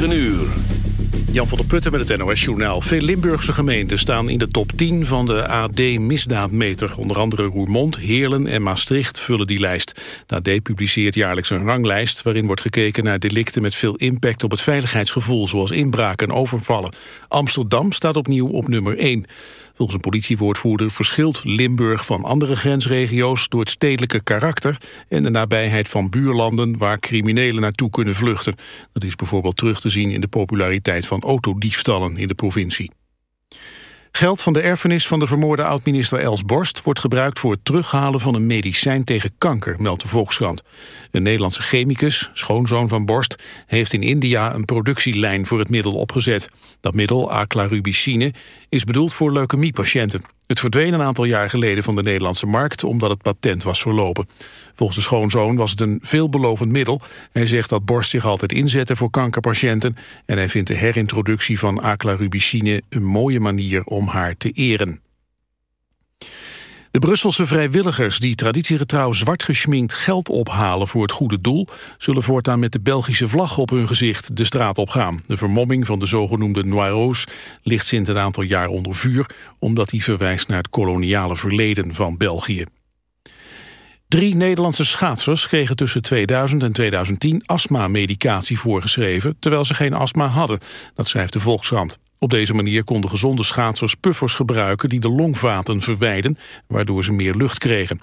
9 uur. Jan van der Putten met het NOS-journaal. Veel Limburgse gemeenten staan in de top 10 van de AD-misdaadmeter. Onder andere Roermond, Heerlen en Maastricht vullen die lijst. De AD publiceert jaarlijks een ranglijst... waarin wordt gekeken naar delicten met veel impact op het veiligheidsgevoel... zoals inbraken en overvallen. Amsterdam staat opnieuw op nummer 1. Volgens een politiewoordvoerder verschilt Limburg van andere grensregio's door het stedelijke karakter en de nabijheid van buurlanden waar criminelen naartoe kunnen vluchten. Dat is bijvoorbeeld terug te zien in de populariteit van autodiefstallen in de provincie. Geld van de erfenis van de vermoorde oud-minister Els Borst... wordt gebruikt voor het terughalen van een medicijn tegen kanker, meldt de Volkskrant. Een Nederlandse chemicus, schoonzoon van Borst... heeft in India een productielijn voor het middel opgezet. Dat middel, aclarubicine, is bedoeld voor leukemiepatiënten. Het verdween een aantal jaar geleden van de Nederlandse markt... omdat het patent was verlopen. Volgens de schoonzoon was het een veelbelovend middel. Hij zegt dat Borst zich altijd inzette voor kankerpatiënten... en hij vindt de herintroductie van aclarubicine... een mooie manier om haar te eren. De Brusselse vrijwilligers die traditiegetrouw zwart geschminkt geld ophalen voor het goede doel, zullen voortaan met de Belgische vlag op hun gezicht de straat opgaan. De vermomming van de zogenoemde Noiro's ligt sinds een aantal jaar onder vuur, omdat die verwijst naar het koloniale verleden van België. Drie Nederlandse schaatsers kregen tussen 2000 en 2010 astma-medicatie voorgeschreven, terwijl ze geen astma hadden. Dat schrijft de Volkskrant. Op deze manier konden gezonde schaatsers puffers gebruiken die de longvaten verwijden, waardoor ze meer lucht kregen.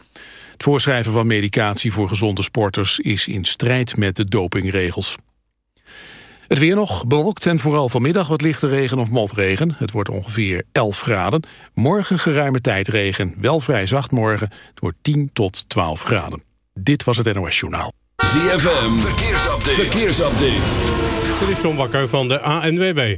Het voorschrijven van medicatie voor gezonde sporters is in strijd met de dopingregels. Het weer nog bewolkt en vooral vanmiddag wat lichte regen of motregen. Het wordt ongeveer 11 graden. Morgen geruime tijd regen, wel vrij zacht morgen. Het wordt 10 tot 12 graden. Dit was het NOS Journaal. ZFM, verkeersupdate. verkeersupdate. Dit is John Bakker van de ANWB.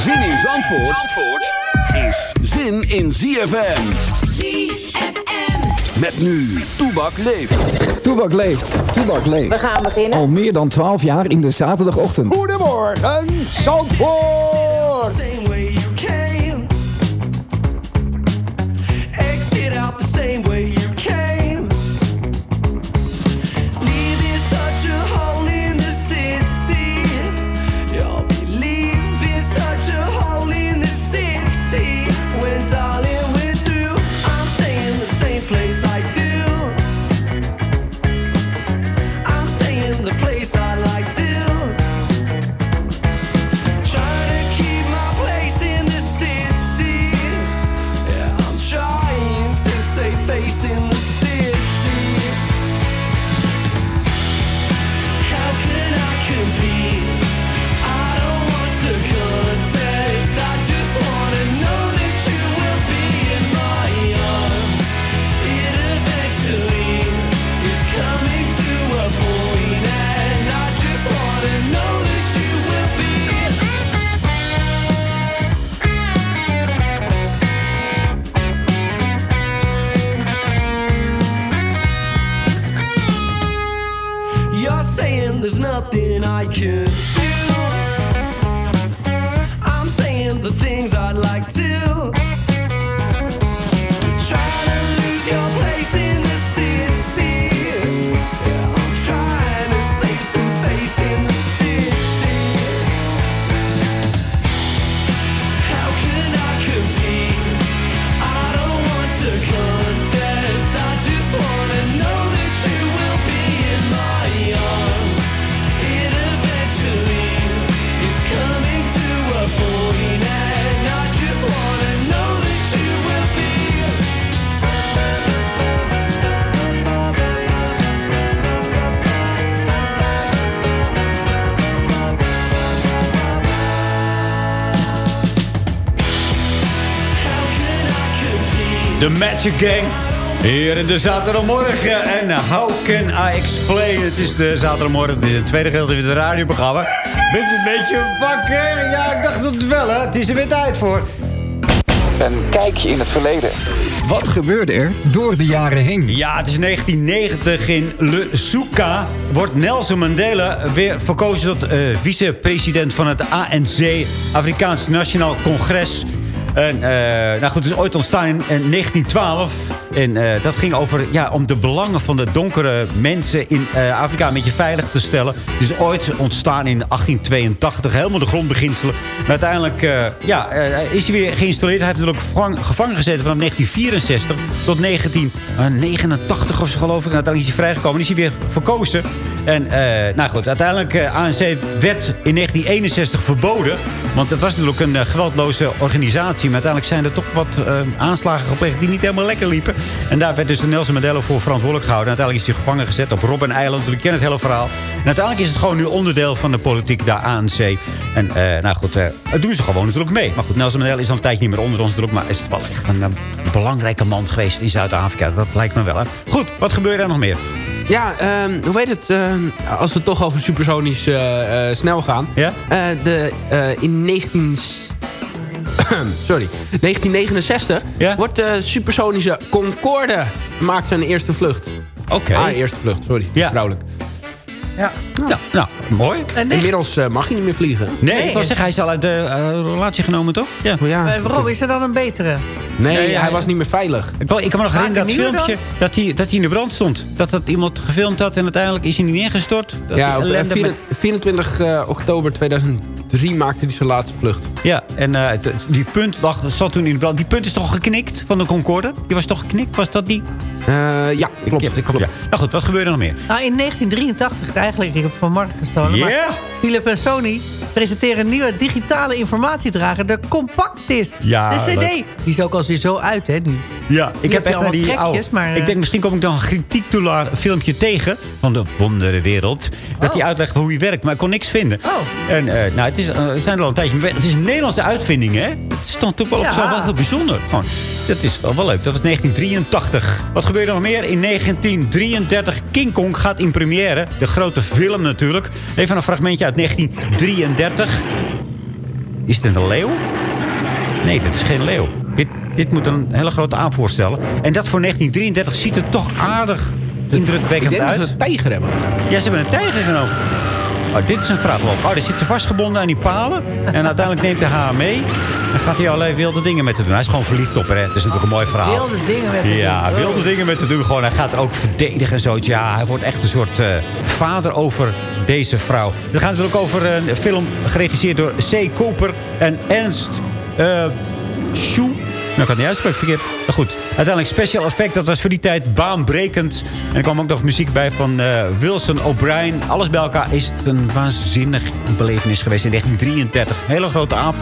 Zin in Zandvoort, Zandvoort is zin in ZFM. ZFM. Met nu, Toebak leeft. Toebak leeft, Toebak leeft. We gaan beginnen. Al meer dan 12 jaar in de zaterdagochtend. Goedemorgen, Zandvoort. Magic Gang. Hier in de zaterdagmorgen. En how can I explain? Het is de zaterdagmorgen, de tweede gedeelte van het radioprogramma. Bent u een beetje wakker? Ja, ik dacht het wel, hè. Het is er weer tijd voor. Een kijkje in het verleden. Wat gebeurde er door de jaren heen? Ja, het is 1990 in Lesuka. Wordt Nelson Mandela weer verkozen tot eh, vicepresident van het ANC, Afrikaans Nationaal Congres. En, eh, nou goed, het is ooit ontstaan in, in 1912. En eh, dat ging over, ja, om de belangen van de donkere mensen in eh, Afrika een beetje veilig te stellen. Het is ooit ontstaan in 1882, helemaal de grondbeginselen. Maar uiteindelijk ja, is hij weer geïnstalleerd. Hij heeft natuurlijk gevang- gevangen gezeten vanaf 1964 tot 1989 of zo geloof ik. En uiteindelijk is hij vrijgekomen. Is hij weer verkozen. En nou goed, uiteindelijk ANC werd in 1961 verboden. Want het was natuurlijk een eh, geweldloze organisatie. Maar uiteindelijk zijn er toch wat eh, aanslagen gepleegd die niet helemaal lekker liepen. En daar werd dus Nelson Mandela voor verantwoordelijk gehouden. En uiteindelijk is hij gevangen gezet op Robben Island. Jullie kennen het hele verhaal. En uiteindelijk is het gewoon nu onderdeel van de politiek, de ANC. En eh, nou goed, eh dat doen ze gewoon natuurlijk mee. Maar goed, Nelson Mandela is al een tijdje niet meer onder ons natuurlijk. Maar is het wel echt een, belangrijke man geweest in Zuid-Afrika. Dat lijkt me wel. Hè? Goed, wat gebeurde er nog meer? Ja, ehm, hoe heet het? ehm, als we toch over supersonisch eh, eh, snel gaan. Ja? Eh, de, in 19... Sorry. 1969 wordt de supersonische Concorde maakt zijn eerste vlucht. Oké. Ah, eerste vlucht, sorry. Ja. Vrouwelijk. Ja. Nou, nou mooi. Inmiddels eh, mag hij niet meer vliegen. Nee, ik wil zeggen, hij is al uit de eh, relatie genomen, toch? Ja. Maar waarom is er dan een betere? Nee, Nee, hij was niet meer veilig. Ik, ik kan me nog herinneren dat filmpje dat hij, dat hij in de brand stond. Dat dat iemand gefilmd had en uiteindelijk is hij niet ingestort. Dat ja, op eh, ellende 24, 24 eh, oktober 2003 maakte hij zijn laatste vlucht. Ja, en eh, die punt lag, zat toen in de brand. Die punt is toch geknikt van de Concorde? Die was toch geknikt? Was dat die? Eh, ja, klopt. Ik, klopt. Ja. Nou goed, wat gebeurde er nog meer? Nou, in 1983 is eigenlijk, het vanmorgen gestolen. Ja? Philip en Sony presenteren een nieuwe digitale informatiedrager. De Compact Disc. Ja, de CD. Die is ook alweer zo uit, hè, nu. Ja, ik heb echt naar die oude... maar, Ik eh, denk, misschien kom ik dan een kritiektoelaar filmpje tegen... van de wonderenwereld. Dat hij uitlegt hoe hij werkt, maar ik kon niks vinden. Oh. En eh, nou, het, is, eh, we zijn er al een tijdje mee. Het is een Nederlandse uitvinding, hè? Het is toch toch wel op zo wel heel bijzonder. Gewoon, dat is wel, wel leuk. Dat was 1983. Wat gebeurde er nog meer? In 1933 King Kong gaat in première. De grote film natuurlijk. Even een fragmentje uit 1933. Is het een leeuw? Nee, dat is geen leeuw. Dit, dit moet een hele grote aap voorstellen. En dat voor 1933 ziet er toch aardig indrukwekkend Ik denk dat uit. ze een tijger hebben. Ja, ze hebben een tijger genomen. Oh, dit is een vraag. geloof ik. Oh, daar zit ze vastgebonden aan die palen. En uiteindelijk neemt hij haar mee. En gaat hij allerlei wilde dingen met te doen. Hij is gewoon verliefd op haar. hè. Het is natuurlijk een mooi verhaal. Wilde dingen met te Ja, doen. wilde Oh. dingen met te doen. Gewoon, hij gaat er ook verdedigen en zo. Ja, hij wordt echt een soort eh, vader over deze vrouw. Het gaat natuurlijk over een film geregisseerd door C. Cooper en Ernst eh Schuh. Nou, ik kan het niet uitspreken, verkeerd. Maar goed, uiteindelijk special effect. Dat was voor die tijd baanbrekend. En er kwam ook nog muziek bij van eh, Wilson O'Brien. Alles bij elkaar is het een waanzinnig belevenis geweest in 1933. Een hele grote aap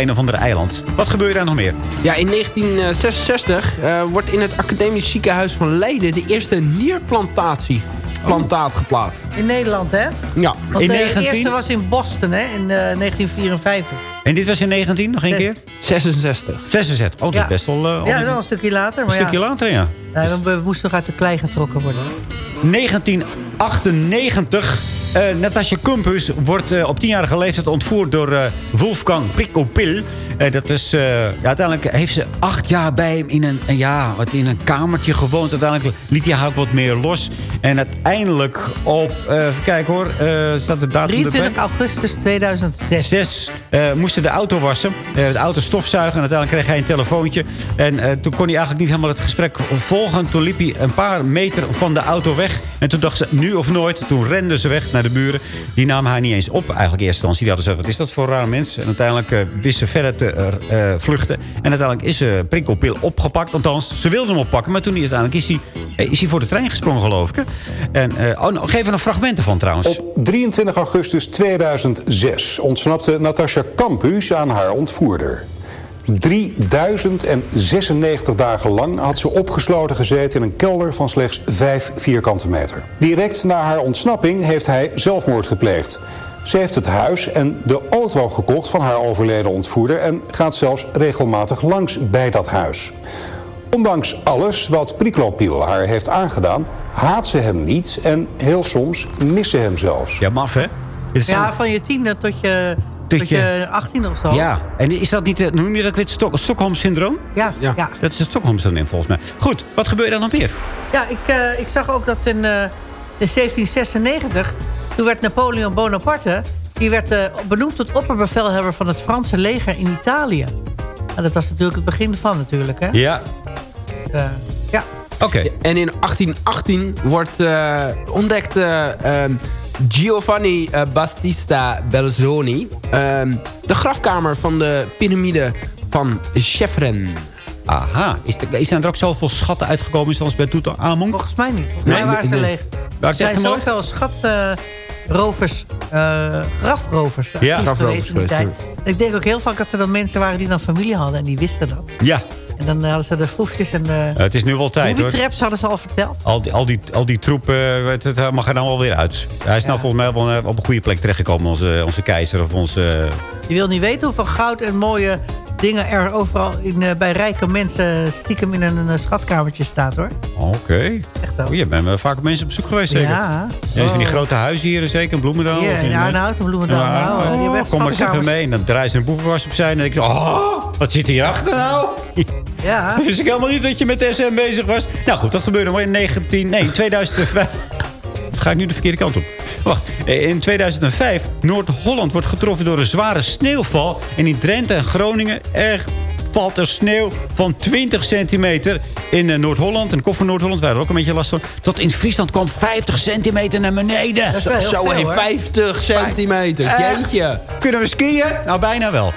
een of andere eiland. Wat gebeurde daar nog meer? Ja, in 1966 eh, wordt in het Academisch Ziekenhuis van Leiden... de eerste nierplantatie plantaat geplaatst. In Nederland, hè? Ja. Want In eh, 19? de eerste was in Boston, hè? In eh, 1954. En dit was in 19, nog één keer? 66. 66. Oh, dat is Ja. best wel... eh, al Ja, wel een stukje later. een Maar stukje ja. later, ja. Nee, we, we moesten nog uit de klei getrokken worden. 1998. Eh Natasja Kumpus wordt eh, op tienjarige leeftijd ontvoerd door eh, Wolfgang Prikopil. En dat is, eh, ja, uiteindelijk heeft ze acht jaar bij hem in een, ja, wat in een kamertje gewoond. Uiteindelijk liet hij haar ook wat meer los. En uiteindelijk op, eh even kijken hoor, eh staat de datum 23 erbij? augustus 2006. Zes eh, moesten de auto wassen. eh, de auto stofzuigen. En uiteindelijk kreeg hij een telefoontje. En eh, toen kon hij eigenlijk niet helemaal het gesprek volgen. Toen liep hij een paar meter van de auto weg. En toen dacht ze, nu of nooit. Toen renden ze weg naar de buren. Die namen haar niet eens op, eigenlijk in eerste instantie. Die hadden ze, wat is dat voor een raar mens? En uiteindelijk eh, wist ze verder te eh, eh, vluchten. En uiteindelijk is ze prikkelpil opgepakt. Althans, ze wilde hem oppakken. Maar toen uiteindelijk is hij, eh, is hij voor de trein gesprongen, geloof ik. En, eh, oh, nou, geef er nog fragmenten van trouwens. Op 23 augustus 2006 ontsnapte Natasja Campus aan haar ontvoerder. 3096 dagen lang had ze opgesloten gezeten in een kelder van slechts 5 vierkante meter. Direct na haar ontsnapping heeft hij zelfmoord gepleegd. Ze heeft het huis en de auto gekocht van haar overleden ontvoerder en gaat zelfs regelmatig langs bij dat huis. Ondanks alles wat Priklopil haar heeft aangedaan, haat ze hem niet en heel soms mist ze hem zelfs. Ja, maf hè? Ja, van je tiende tot je, Tot tot je- je 18 of zo. Ja, en is dat niet, eh, noem je dat weer, het Stok- Stockholm-syndroom? Ja, ja. ja. Dat is het Stockholm-syndroom volgens mij. Goed, wat gebeurt er dan nog meer? ik, eh, ik zag ook dat in, eh, in 1796... toen werd Napoleon Bonaparte... die werd eh, benoemd tot opperbevelhebber van het Franse leger in Italië. En dat was natuurlijk het begin van natuurlijk, hè? Ja. Eh, ja. Oké. En in 1818 wordt eh, ontdekt eh, ehm, Giovanni Battista Belzoni... ehm, de grafkamer van de piramide van Chefren. Aha, is, er, is er ook zoveel schatten uitgekomen zoals bij Tutankhamon? Volgens mij niet. Volgens Nee? mij waren ze Nee. leeg. Waar Er zijn zoveel schatrovers, eh grafrovers Ja. actief Grafrovers geweest in die tijd. En ik denk ook heel vaak dat er dan mensen waren die dan familie hadden en die wisten dat. Ja, En dan hadden ze de foefjes en de het is nu wel tijd hoor. traps hadden ze al verteld. Al die, al die, al die troep eh, het, het mag er nou wel weer uit. Hij is nou volgens mij wel eh, op een goede plek terechtgekomen. Onze, onze keizer of onze... Je wil niet weten hoeveel goud en mooie dingen er overal in, eh, bij rijke mensen stiekem in een, eh, schatkamertje staat hoor. Oké. Echt. Oh, je bent wel vaak op mensen op bezoek geweest zeker? Ja. Ja, van die Oh. grote huizen hier zeker, in Bloemendaal? Hier, of in Arnhout, in Bloemendaal. Ja, Nou, eh, die oh, kom maar eens even mee. En dan draaien ze een boekenwas opzij. En dan denk ik, oh, wat zit hierachter nou? Ja. Dat wist ik helemaal niet dat je met SM bezig was. Nou goed, dat gebeurde maar in 19... Nee, 2005. Of ga ik nu de verkeerde kant op? Wacht, eh, in 2005, Noord-Holland wordt getroffen door een zware sneeuwval. En in Drenthe en Groningen er valt er sneeuw van 20 centimeter. In eh, Noord-Holland, en Koffer Noord-Holland, waar er ook een beetje last van. Tot in Friesland kwam 50 centimeter naar beneden. Dat is wel heel Zo veel, heen, hoor. 50 centimeter. Echt? Jeetje. Kunnen we skiën? Nou, bijna wel.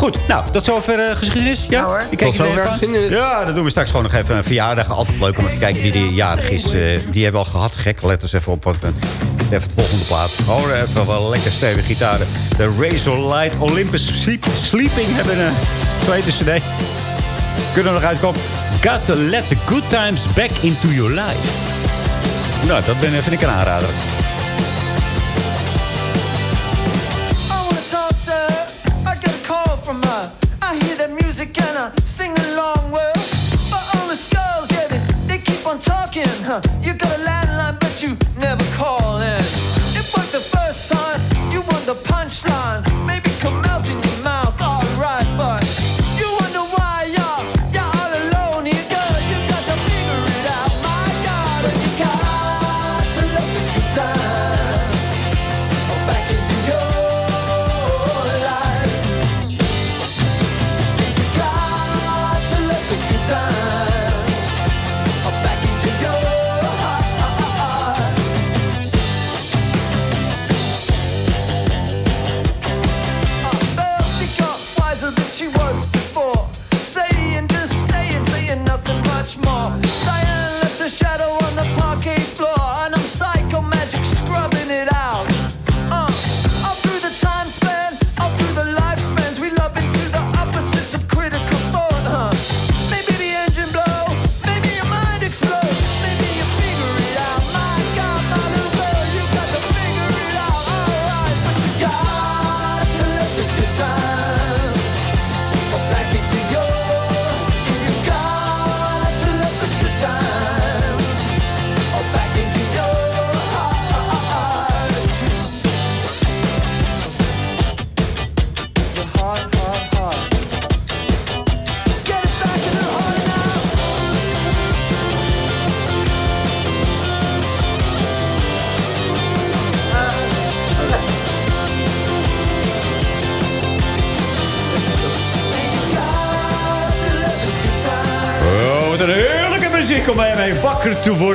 Goed, nou, tot zover uh, geschiedenis. Ja, hoor. Ik kijk Tot er zover geschiedenis. Ja, dan doen we straks gewoon nog even een verjaardag. Altijd leuk om even te kijken wie die jarig is. Eh, die hebben we al gehad. Gek, let eens even op. Wat, eh, even het volgende plaat. Hoor even wel lekker stevige gitaren. De Razor Light Olympus Sleep, Sleeping hebben een tweede cd. Kunnen we nog uitkomen. Got to let the good times back into your life. Nou, dat ben, vind ik een aanrader.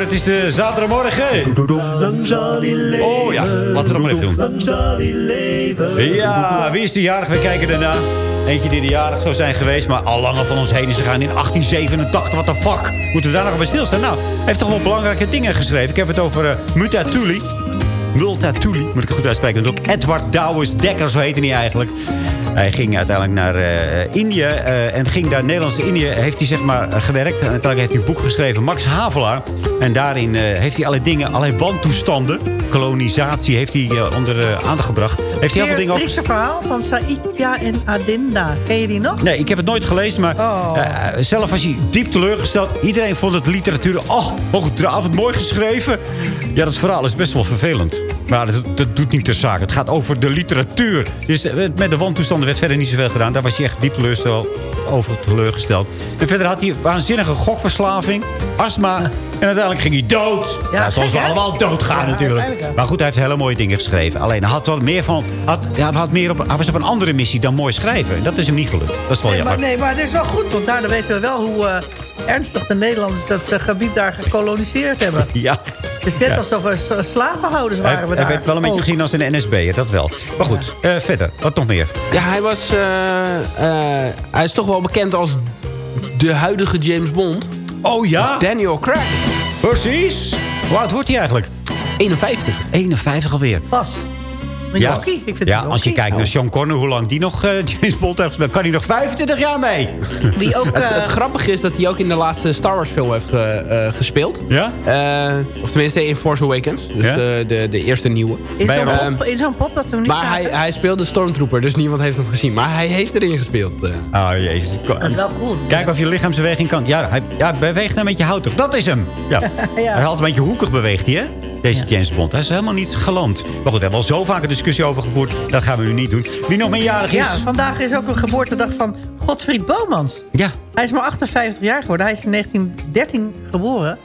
Het is de zaterdagmorgen. Oh ja, laten we dat maar even doen. Ja, wie is de jarig? We kijken daarna. Eentje die de jarig zou zijn geweest, maar al langer van ons heen is gegaan in 1887. What the fuck? Moeten we daar nog bij stilstaan? Nou, hij heeft toch wel belangrijke dingen geschreven. Ik heb het over uh, Mutatuli. Multatuli, moet ik het goed uitspreken. Dat is ook Edward Douwes Dekker, zo heette hij eigenlijk. Hij ging uiteindelijk naar uh, Indië uh, en ging daar Nederlandse Indië heeft hij zeg maar uh, gewerkt. En uiteindelijk heeft hij een boek geschreven, Max Havelaar. En daarin heeft hij alle dingen, allerlei wantoestanden, kolonisatie heeft hij onder aandacht gebracht. Heeft hij heel veel dingen over... Het verhaal van Saidja en Adinda. Ken je die nog? Nee, ik heb het nooit gelezen, maar oh. zelf was hij diep teleurgesteld. Iedereen vond het literatuur, oh, hoogdravend mooi geschreven. Ja, dat verhaal is best wel vervelend. Maar dat, dat, doet niet ter zake. Het gaat over de literatuur. Dus met de wantoestanden werd verder niet zoveel gedaan. Daar was hij echt diep teleurgesteld, over teleurgesteld. En verder had hij waanzinnige gokverslaving, astma. En uiteindelijk ging hij dood. Ja, nou, zoals we allemaal doodgaan ja, natuurlijk. Maar goed, hij heeft hele mooie dingen geschreven. Alleen hij had wel meer van. Had, ja, had meer op, hij was op een andere missie dan mooi schrijven. En dat is hem niet gelukt. Dat is wel nee, jammer. Maar, nee, maar het is wel goed. Want daardoor weten we wel hoe uh, ernstig de Nederlanders dat uh, gebied daar gekoloniseerd hebben. Ja. Het is net ja. alsof we slavenhouders waren. Hij, we hij werd wel een beetje gezien als een NSB, dat wel. Maar goed, uh, verder. Wat nog meer? Ja, hij was... hij is toch wel bekend als de huidige James Bond. Oh ja? Daniel Craig. Precies. Hoe oud wordt hij eigenlijk? 51. 51 alweer. Pas. Ja, Ik vind ja als je kijkt naar Sean Connery, hoe lang die nog uh, James Bond heeft gespeeld, kan hij nog 25 jaar mee. Wie ook, uh, het, het, grappige is dat hij ook in de laatste Star Wars film heeft ge, uh, gespeeld. Ja? of tenminste in Force Awakens. Dus ja? de, de, de, eerste nieuwe. In zo'n um, pop, zo pop, dat we hem niet Maar hij, hij, speelde Stormtrooper, dus niemand heeft hem gezien. Maar hij heeft erin gespeeld. Oh jezus. Dat is wel cool. Kijk of je lichaamsbeweging kan. Ja, hij ja, beweegt een beetje houtig. Dat is hem. Ja. ja. Hij had een beetje hoekig beweegt hij, hè? Deze ja. James Bond. Hij is helemaal niet geland. Maar goed, we hebben al zo vaak een discussie over gevoerd. Dat gaan we nu niet doen. Wie nog meerjarig is... Ja, vandaag is ook een geboortedag van Godfried Bomans. Ja. Hij is maar 58 jaar geworden. Hij is in 1913 geboren.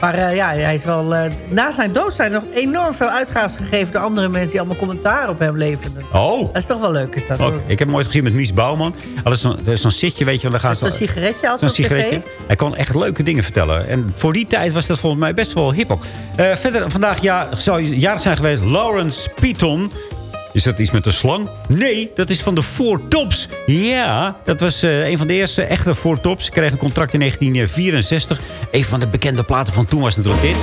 Maar uh, ja, hij is wel... Uh, na zijn dood zijn er nog enorm veel uitgaven gegeven... door andere mensen die allemaal commentaar op hem leverden. Oh. Dat is toch wel leuk, is dat. Okay. Ik heb hem ooit gezien met Mies Bouwman. Dat is zo'n zo zitje, weet je. Dan gaan zo'n sigaretje altijd Zo'n sigaretje. Hij kon echt leuke dingen vertellen. En voor die tijd was dat volgens mij best wel hip ook. Uh, verder, vandaag ja, zou jarig zijn geweest Lawrence Piton. Is dat iets met een slang? Nee, dat is van de Four Tops. Ja, dat was uh, een van de eerste echte Four Tops. Ze kregen een contract in 1964. Een van de bekende platen van toen was natuurlijk dit.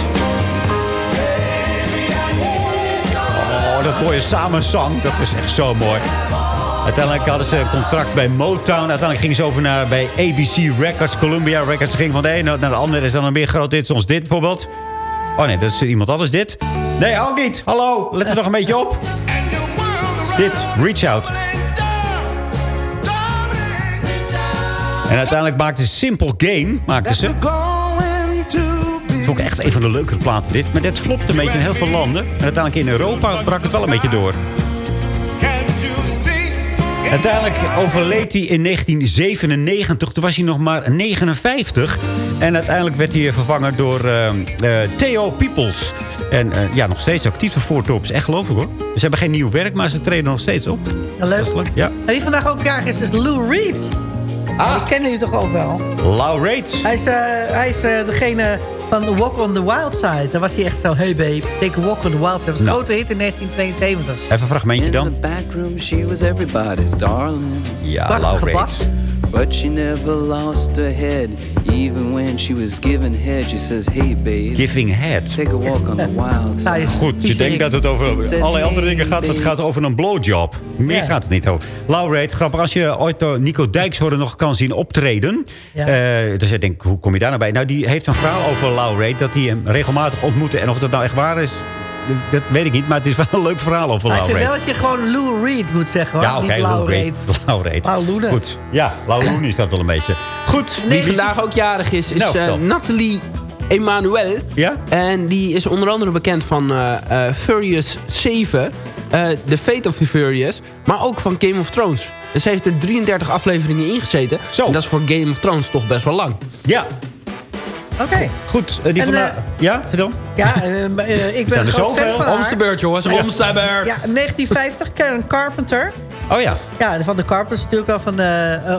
Oh, dat mooie samenzang. Dat is echt zo mooi. Uiteindelijk hadden ze een contract bij Motown. Uiteindelijk gingen ze over naar bij ABC Records, Columbia Records. Ze gingen van de ene naar de andere. is dan een meer groot hit zoals dit bijvoorbeeld. Oh nee, dat is iemand anders dit. Nee, ook niet. Hallo, let er nog een beetje op. Dit, Reach Out. En uiteindelijk maakte ze Simple Game, maakte ze. Ook echt een van de leukere platen dit. Maar dit flopt een beetje in heel veel landen. En uiteindelijk in Europa brak het wel een beetje door. Uiteindelijk overleed hij in 1997. Toen was hij nog maar 59. En uiteindelijk werd hij vervangen door uh, uh, Theo Peoples. En uh, ja, nog steeds actief voor Tops. Echt geloof ik hoor. Ze hebben geen nieuw werk, maar ze treden nog steeds op. Ja, leuk. Ja. En wie vandaag ook jarig is, is Lou Reed. Ah. Die kennen jullie toch ook wel? Lou Reed. Hij is, hij is degene van Walk on the Wild Side. Daar was hij echt zo, hey babe, take a walk on the wild side. Dat was een Nou. grote hit in 1972. Even een fragmentje dan. backroom, she was everybody's darling. Ja. But she never lost her head. Even when she was given head, she says, Hey babe, Giving Head. take a walk on the wild side. Goed, je denkt dat het over allerlei andere dingen gaat. Het gaat over een blowjob. Meer Ja. gaat het niet over. Reed, grappig. Als je ooit door Nico Dijkshoorn nog kan zien optreden. Ja. eh, dus je denkt, hoe kom je daar nou bij? Nou, die heeft een verhaal over Reed. Dat hij hem regelmatig ontmoette. En of dat nou echt waar is, dat, weet ik niet. Maar het is wel een leuk verhaal over ik Lou vind Reed. wel dat je gewoon Lou Reed moet zeggen, hoor. Ja, oké, Niet Lou Reed. Lou Reed. Lou Loene. Goed. Ja, Lou Loene is dat wel een beetje. Goed. Wie vandaag ook jarig is, is Nou, eh. Nathalie Emmanuel. Ja? En die is onder andere bekend van eh, eh, Furious 7. eh, The Fate of the Furious. Maar ook van Game of Thrones. En ze heeft er 33 afleveringen in gezeten. Zo. En dat is voor Game of Thrones toch best wel lang. Ja, Oké. goed. eh, die En, vandaag... eh, ja, vertel. Ja, eh, eh, ik ben een er groot fan zoveel? van haar. Romstebeurt, jongens. Ja, 1950, Karen Carpenter. Oh ja. Ja, van de Carpenters natuurlijk wel van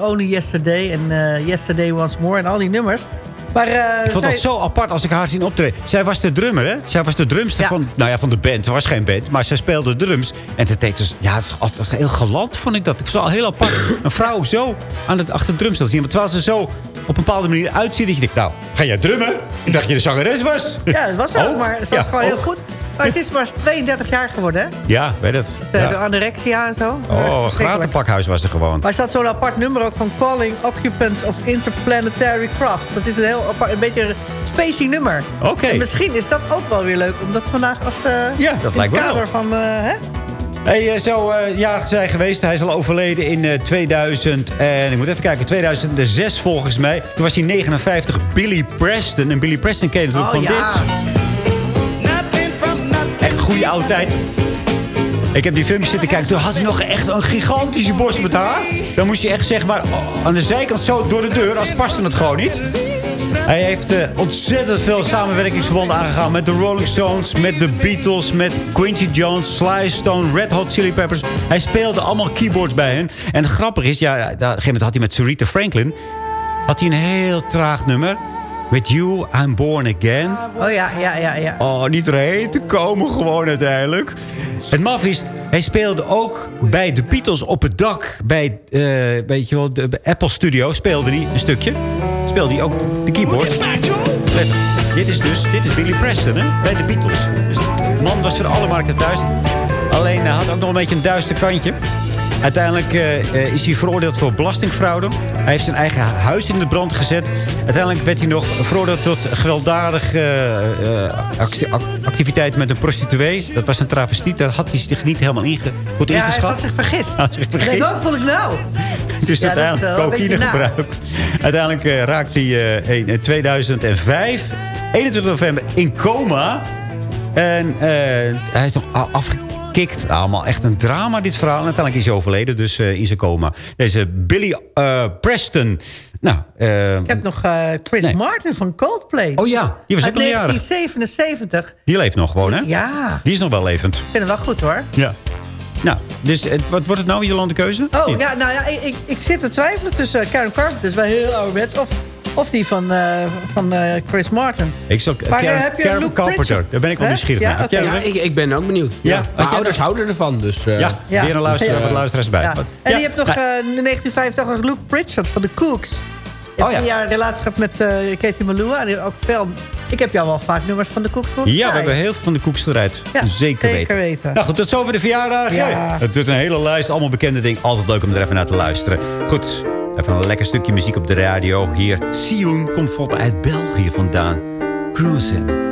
Only Yesterday en eh, Yesterday Once More en al die nummers. Maar, eh, Ik vond zij- dat zo apart als ik haar zien optreden. Zij was de drummer, hè? Zij was de drumster van, nou ja, van de band. Het was geen band, maar zij speelde drums. En dat deed ze, ja, het was altijd heel galant, vond ik dat. Ik vond het heel apart. Een vrouw zo aan het, achter de drums te zien. Terwijl ze zo op een bepaalde manier uitziet, dat je denkt, nou, ga jij drummen? Ik dacht je de zangeres was. Ja, dat was ze ook, maar ze Ja, was gewoon heel goed. Maar ze is maar 32 jaar geworden, hè? Ja, weet het. Ze Ja. Door anorexia en zo. Oh, een gratenpakhuis was er gewoon. Maar ze had zo'n apart nummer ook van Calling Occupants of Interplanetary Craft. Dat is een heel apart, een beetje een spacey nummer. Oké. En misschien is dat ook wel weer leuk, om dat vandaag als eh Ja, dat in lijkt het kader wel. van, eh, hè? Hij eh, zou eh jarig zijn geweest. Hij is al overleden in eh, 2000. En ik moet even kijken, 2006 volgens mij. Toen was hij 59. Billy Preston. En Billy Preston ken je natuurlijk Oh van ja. dit. Echt goede oude tijd. Ik heb die filmpjes zitten kijken. Toen had hij nog echt een gigantische borst met haar. Dan moest je echt zeg maar aan de zijkant zo door de deur. Als paste het gewoon niet. Hij heeft eh, ontzettend veel samenwerkingsverbanden aangegaan met de Rolling Stones, met de Beatles, met Quincy Jones, Sly Stone, Red Hot Chili Peppers. Hij speelde allemaal keyboards bij hen. En het grappige is, ja, op een gegeven moment had hij met Sarita Franklin had hij een heel traag nummer. With You, I'm Born Again. Oh ja, ja, ja, ja. Oh, niet erheen te komen gewoon uiteindelijk. Het maf is, hij speelde ook bij de Beatles op het dak. Bij, eh, weet je wel, de Apple Studio speelde hij een stukje. Speelde hij ook de keyboard. Let, dit is dus, dit is Billy Preston, hè, bij de Beatles. Dus de man was voor alle markten thuis. Alleen hij had ook nog een beetje een duister kantje. Uiteindelijk eh, eh, is hij veroordeeld voor belastingfraude. Hij heeft zijn eigen huis in de brand gezet. Uiteindelijk werd hij nog veroordeeld tot gewelddadige eh, eh, acti- ac- activiteiten met een prostituee. Dat was een travestiet. Daar had hij zich niet helemaal inge goed Ja, hij ingeschat. had zich vergist. Had zich vergist. wat vond ik nou? Dus Ja, dat uiteindelijk cocaïne gebruikt. Uiteindelijk eh, raakte hij eh, in 2005, 21 november, in coma. En hij is nog a- afgekikt. Allemaal echt een drama, dit verhaal. En uiteindelijk is hij overleden, dus eh, in zijn coma. Deze Billy eh, Preston. Nou, eh, Ik heb nog Chris Nee. Martin van Coldplay. Oh ja, die was ook nog jarig. 1977. die leeft nog gewoon, hè? Ja, Die is nog wel levend. ik vind hem wel goed hoor. Ja. Nou, dus wat wordt het nou, Jolande keuze? Oh, ja, nou ja, ik, ik, ik zit te twijfelen tussen Karen Carpenter, is wel heel ouderwets, of, of die van, eh, van eh, Chris Martin. Ik zal Maar, Karen- heb je Karen Luke Carpenter. Pritchard? Daar ben ik wel nieuwsgierig Ja, naar. Ja, ik, ik ben ook benieuwd. Ja, Mijn ouders houden ervan, dus... eh, Ja, Ja. weer een luisteraar, Ja. wat luisteraars bij. En ja, je hebt nog nou, eh, in 1985 Luke Pritchard van de Cooks. Je hebt Oh, ja. een jaar een relatie gehad met eh, Katie Malua. Ook veel, ik heb jou wel vaak nummers van de Cooks horen Ja, we hebben heel veel van de koeks gedraaid. Ja, zeker, zeker weten. weten. Nou goed, tot zover de verjaardag. Ja. Het is een hele lijst, allemaal bekende dingen. Altijd leuk om er even naar te luisteren. Goed, even een lekker stukje muziek op de radio. Hier, Sion komt volgens uit België vandaan. Cruising.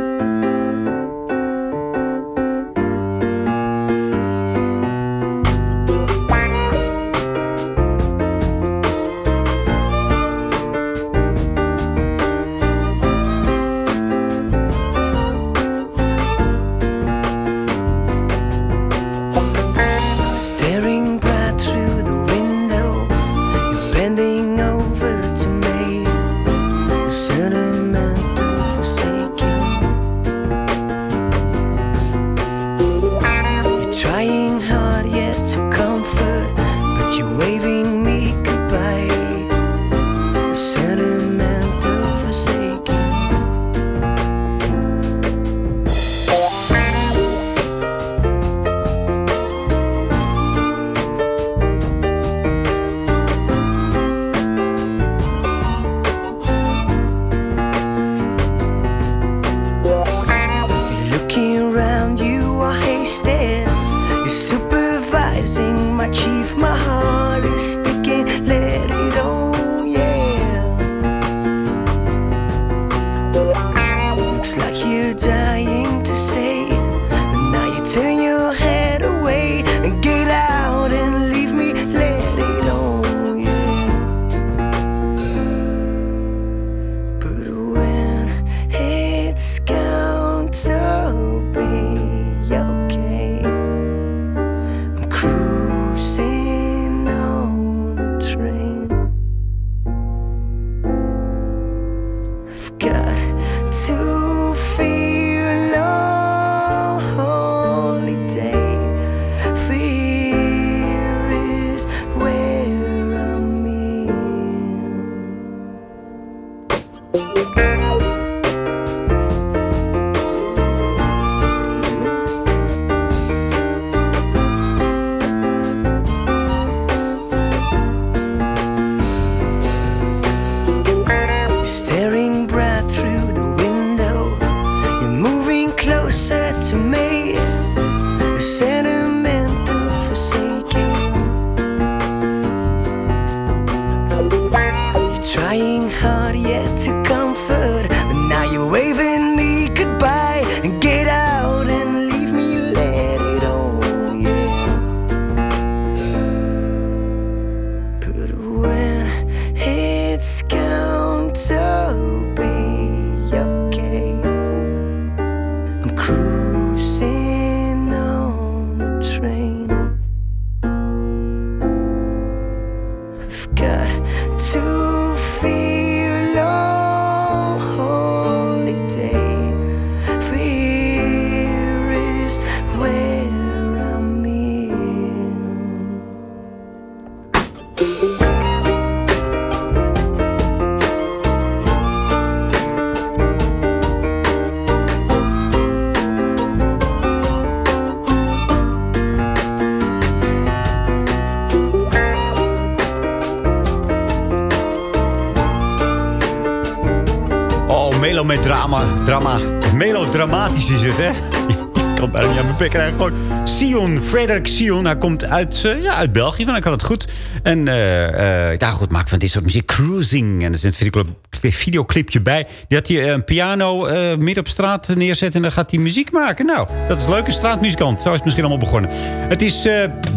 Frederik Sion. Hij komt uit, eh, ja, uit België, want ik had het goed. En eh ja, goed, maakt van dit soort muziek. Cruising. En er zit een videoclip- videoclipje bij. Die had hij een piano midden op straat neerzet. En dan gaat hij muziek maken. Nou, dat is leuk. Een straatmuzikant. Zo is het misschien allemaal begonnen. Het is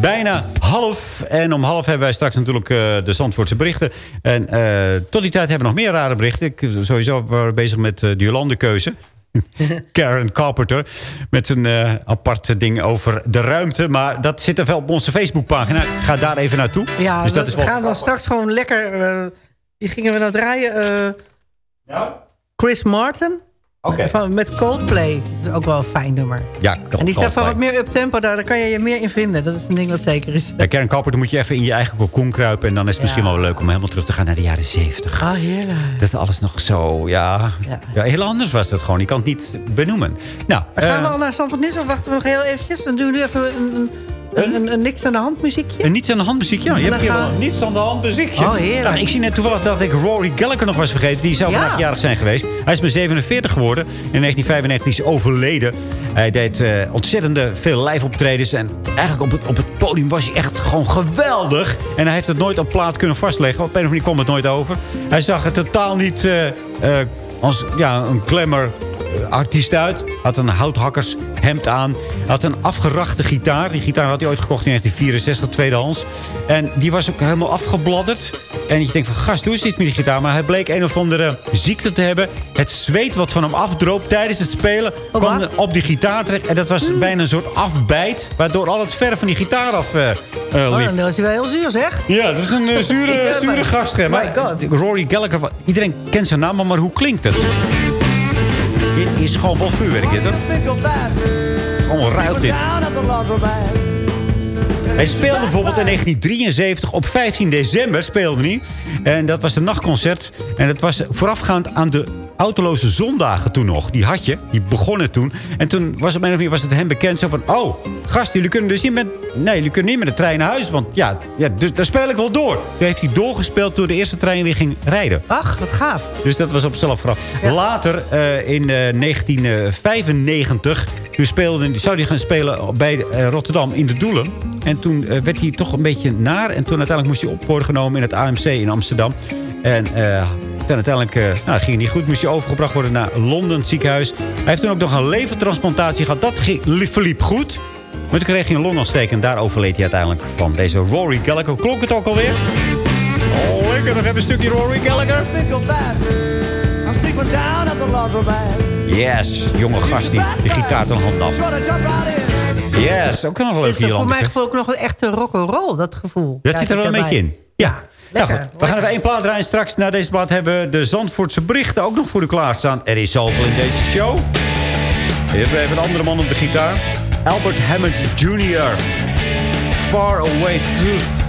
bijna half. En om half hebben wij straks natuurlijk de Zandvoortse berichten. En tot die tijd hebben we nog meer rare berichten. Ik, sowieso waren bezig met de Jolande-keuze. Karen Carpenter. Met een eh, apart ding over de ruimte. Maar dat zit er wel op onze Facebookpagina. Ga daar even naartoe. Ja, dus dat we is wel... gaan dan straks gewoon lekker... eh, die gingen we dan draaien. eh, Chris Martin. Van, met Coldplay. Dat is ook wel een fijn nummer. Ja, en die staat van wat meer uptempo. Daar, daar kan je je meer in vinden. Dat is een ding wat zeker is. Ja, Karen Carpenter moet je even in je eigen cocon kruipen. En dan is het misschien wel leuk om helemaal terug te gaan naar de jaren zeventig. Ah, heerlijk. Dat alles nog zo, ja, ja. Heel anders was dat gewoon. Je kan het niet benoemen. Nou, We gaan eh, we al naar Zandvoort Nieuws of wachten we nog heel eventjes? Dan doen we nu even een, een, een, een, een niks aan de hand muziekje. een niets aan de hand muziekje. Ja, je hebt hier wel een niets aan de hand muziekje. Oh, heerlijk. Nou, ik zie net toevallig dat ik Rory Gallagher nog was vergeten. Die zou Ja. vandaag jarig zijn geweest. Hij is maar 47 geworden. In 1995 is hij overleden. Hij deed eh, ontzettende veel live-optredens. En eigenlijk op het, op het podium was hij echt gewoon geweldig. En hij heeft het nooit op plaat kunnen vastleggen. Op een of andere manier kwam het nooit over. Hij zag er totaal niet eh, eh, als ja, een eh, artiest uit. Had een houthakkershemd aan. Had een afgerachte gitaar. Die gitaar had hij ooit gekocht in 1964, tweedehands. En die was ook helemaal afgebladderd. En je denkt van, gast, doe eens iets met die gitaar. Maar hij bleek een of andere ziekte te hebben. Het zweet wat van hem afdroop tijdens het spelen... kwam er op die gitaar terecht. En dat was bijna een soort afbijt... waardoor al het verf van die gitaar af eh, Oh, liep. dan is hij wel heel zuur, zeg. Ja, dat is een eh, zure, Ja, zure maar- gast. Rory Gallagher, iedereen kent zijn naam, maar hoe klinkt het? Is gewoon wel vuurwerk, dit, hoor. Allemaal ruig, dit. Hij speelde bijvoorbeeld in 1973 op 15 december speelde hij. En dat was een nachtconcert. En dat was voorafgaand aan de autoloze zondagen toen nog. Die had je, die begonnen toen. En toen was, op een of was het hem bekend zo van... Oh, gast, jullie kunnen dus niet met... Nee, jullie kunnen niet met de trein naar huis. Want ja, ja dus daar speel ik wel door. Toen heeft hij doorgespeeld toen de eerste trein weer ging rijden. Ach, wat gaaf. Dus dat was op zichzelf grap. Later, eh, in eh, 1995, toen speelde, zou hij gaan spelen bij eh, Rotterdam in de Doelen. En toen eh, werd hij toch een beetje naar. En toen uiteindelijk moest hij op worden genomen in het AMC in Amsterdam. En eh, toen uiteindelijk eh, nou, ging het niet goed. Moest hij overgebracht worden naar Londen, het ziekenhuis. Hij heeft toen ook nog een levertransplantatie gehad. Dat verliep goed. Maar toen kreeg hij een longontsteking. En daar overleed hij uiteindelijk van. Deze Rory Gallagher. Klonk het ook alweer? Oh, lekker. Nog even een stukje Rory Gallagher. Yes, jonge gast die de gitaar ten hand nam. Yes, ook wel een Is leuke voor mijn gevoel ook nog een echte rock'n'roll, dat gevoel. Dat zit er wel een beetje in. Ja. Nou goed, we gaan even één plaat draaien. Straks na deze plaat hebben we de Zandvoortse berichten ook nog voor u klaarstaan. Er is zoveel in deze show. Hier hebben we even een andere man op de gitaar. Albert Hammond Jr. Far Away Truth.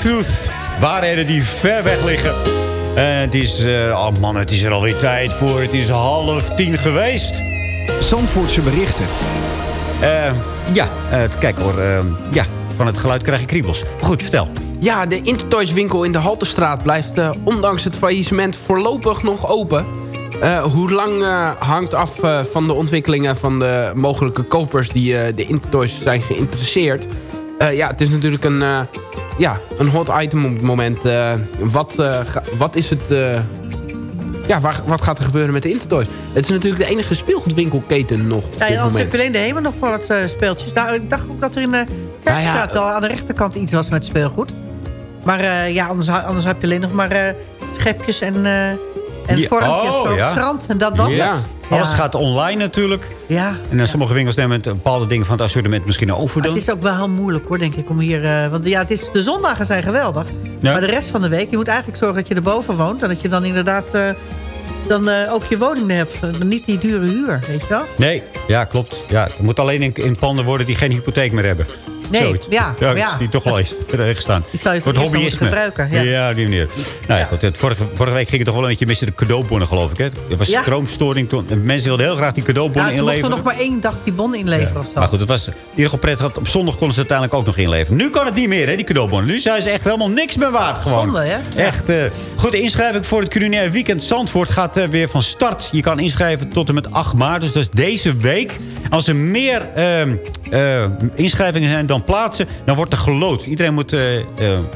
Truth. Waarheden die ver weg liggen. En het is, eh, oh man, het is er alweer tijd voor. Het is half tien geweest. Zandvoortse berichten. Eh, ja, eh, kijk hoor. eh, ja, van het geluid krijg je kriebels. Goed, vertel. Ja, de Intertoys winkel in de Halterstraat blijft eh, ondanks het faillissement voorlopig nog open. Eh, hoe lang eh, hangt af eh, van de ontwikkelingen van de mogelijke kopers die eh, de Intertoys zijn geïnteresseerd. Eh, ja, het is natuurlijk een, eh, ja, een hot item op het moment. Eh, wat, eh, ga- wat is het... eh, ja, waar, wat gaat er gebeuren met de Intertoys? Het is natuurlijk de enige speelgoedwinkelketen nog op Ja, dit anders heb je alleen de hemel nog voor wat speeltjes. Nou, ik dacht ook dat er in de Kerkstraat wel aan de rechterkant iets was met speelgoed. Maar ja, anders, anders heb je alleen nog maar schepjes en, en Ja, vormpjes oh, voor op ja. het strand. En dat was Ja. het. Alles gaat online natuurlijk. Ja. En dan sommige winkels nemen bepaalde dingen van het assortiment misschien over het is ook wel heel moeilijk hoor, denk ik, om hier... eh, want ja, het is, de zondagen zijn geweldig. Ja. Maar de rest van de week, je moet eigenlijk zorgen dat je erboven woont. En dat je dan inderdaad eh, dan, eh, ook je woning hebt. Niet die dure huur, weet je wel? Nee, ja, klopt. Ja, het moet alleen in, in panden worden die geen hypotheek meer hebben. Nee, Zoiets. ja, ja, ja. Die toch wel eens terecht staan. Die zou je toch hobbyisme. gebruiken, ja. op die manier. Nou ja, goed, het, vorige, vorige week ging het toch wel een beetje mis de cadeaubonnen, geloof ik. Hè? Er was Ja. stroomstoring toen. En mensen wilden heel graag die Ja, cadeaubonnen ze mochten inleveren. nog maar één dag die bon inleveren of zo. Maar goed, het was in ieder geval prettig. Op zondag konden ze het uiteindelijk ook nog inleveren. Nu kan het niet meer, hè, die cadeaubonnen. Nu zijn ze echt helemaal niks meer waard gewoon. Zonde, hè? Echt. eh, goed, de inschrijving voor het culinair weekend Zandvoort gaat eh, weer van start. Je kan inschrijven tot en met 8 maart. Dus dat is deze week. Als er meer ehm, eh, inschrijvingen zijn dan plaatsen, dan wordt er gelood. Iedereen moet eh, eh,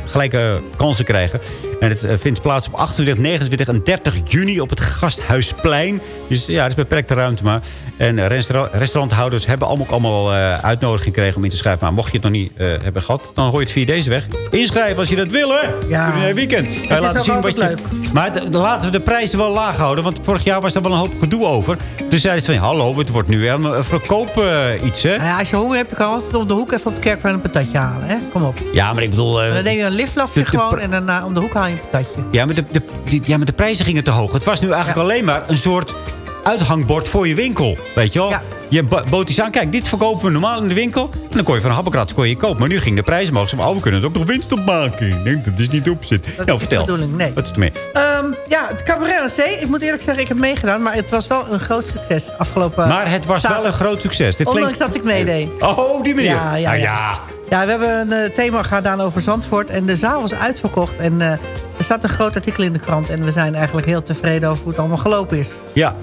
gelijke kansen krijgen. En het eh, vindt plaats op 28, 29 en 30 juni op het Gasthuisplein. Dus ja, het is beperkte ruimte maar. En eh, restaurant, restauranthouders hebben allemaal, ook allemaal eh, uitnodiging gekregen om in te schrijven. Maar mocht je het nog niet hebben gehad, dan hoor je het via deze weg. Inschrijven als je dat wil, hè? Ja. Weekend. Is laten ook zien wat je... altijd Maar het- laten we de prijzen wel laag houden. Want vorig jaar was daar wel een hoop gedoe over. Toen zeiden ze van, hallo, het wordt nu een verkoop iets, hè? Nou ja, als je honger hebt, je kan altijd om de hoek even op de kerkplein een patatje halen. Hè? Kom op. Ja, maar ik bedoel... dan neem je een liftlafje gewoon en dan om de hoek haal patatje. Ja, maar de, de, die- ja, maar de prijzen gingen te hoog. Het was nu eigenlijk alleen maar een soort uithangbord voor je winkel. Weet je wel? Je bo- bood iets aan. Kijk, dit verkopen we normaal in de winkel. En dan kon je van een happenkrats kon je kopen. Maar nu ging de prijs omhoog. Oh, we kunnen er ook nog winst op maken. Ik denk, dat is niet op zit. Nou, de vertel. bedoeling, nee. Wat is er mee? Ehm, ja, het cabaret aan zee. Ik moet eerlijk zeggen, ik heb meegedaan. Maar het was wel een groot succes afgelopen Maar het was wel een groot succes. Dit Ondanks klinkt- dat ik meedeed. Oh, die manier. Ja, ja, Nou ja. Ja, we hebben een eh, thema gedaan over Zandvoort. En de zaal was uitverkocht. En eh, er staat een groot artikel in de krant. En we zijn eigenlijk heel tevreden over hoe het allemaal gelopen is. Ja.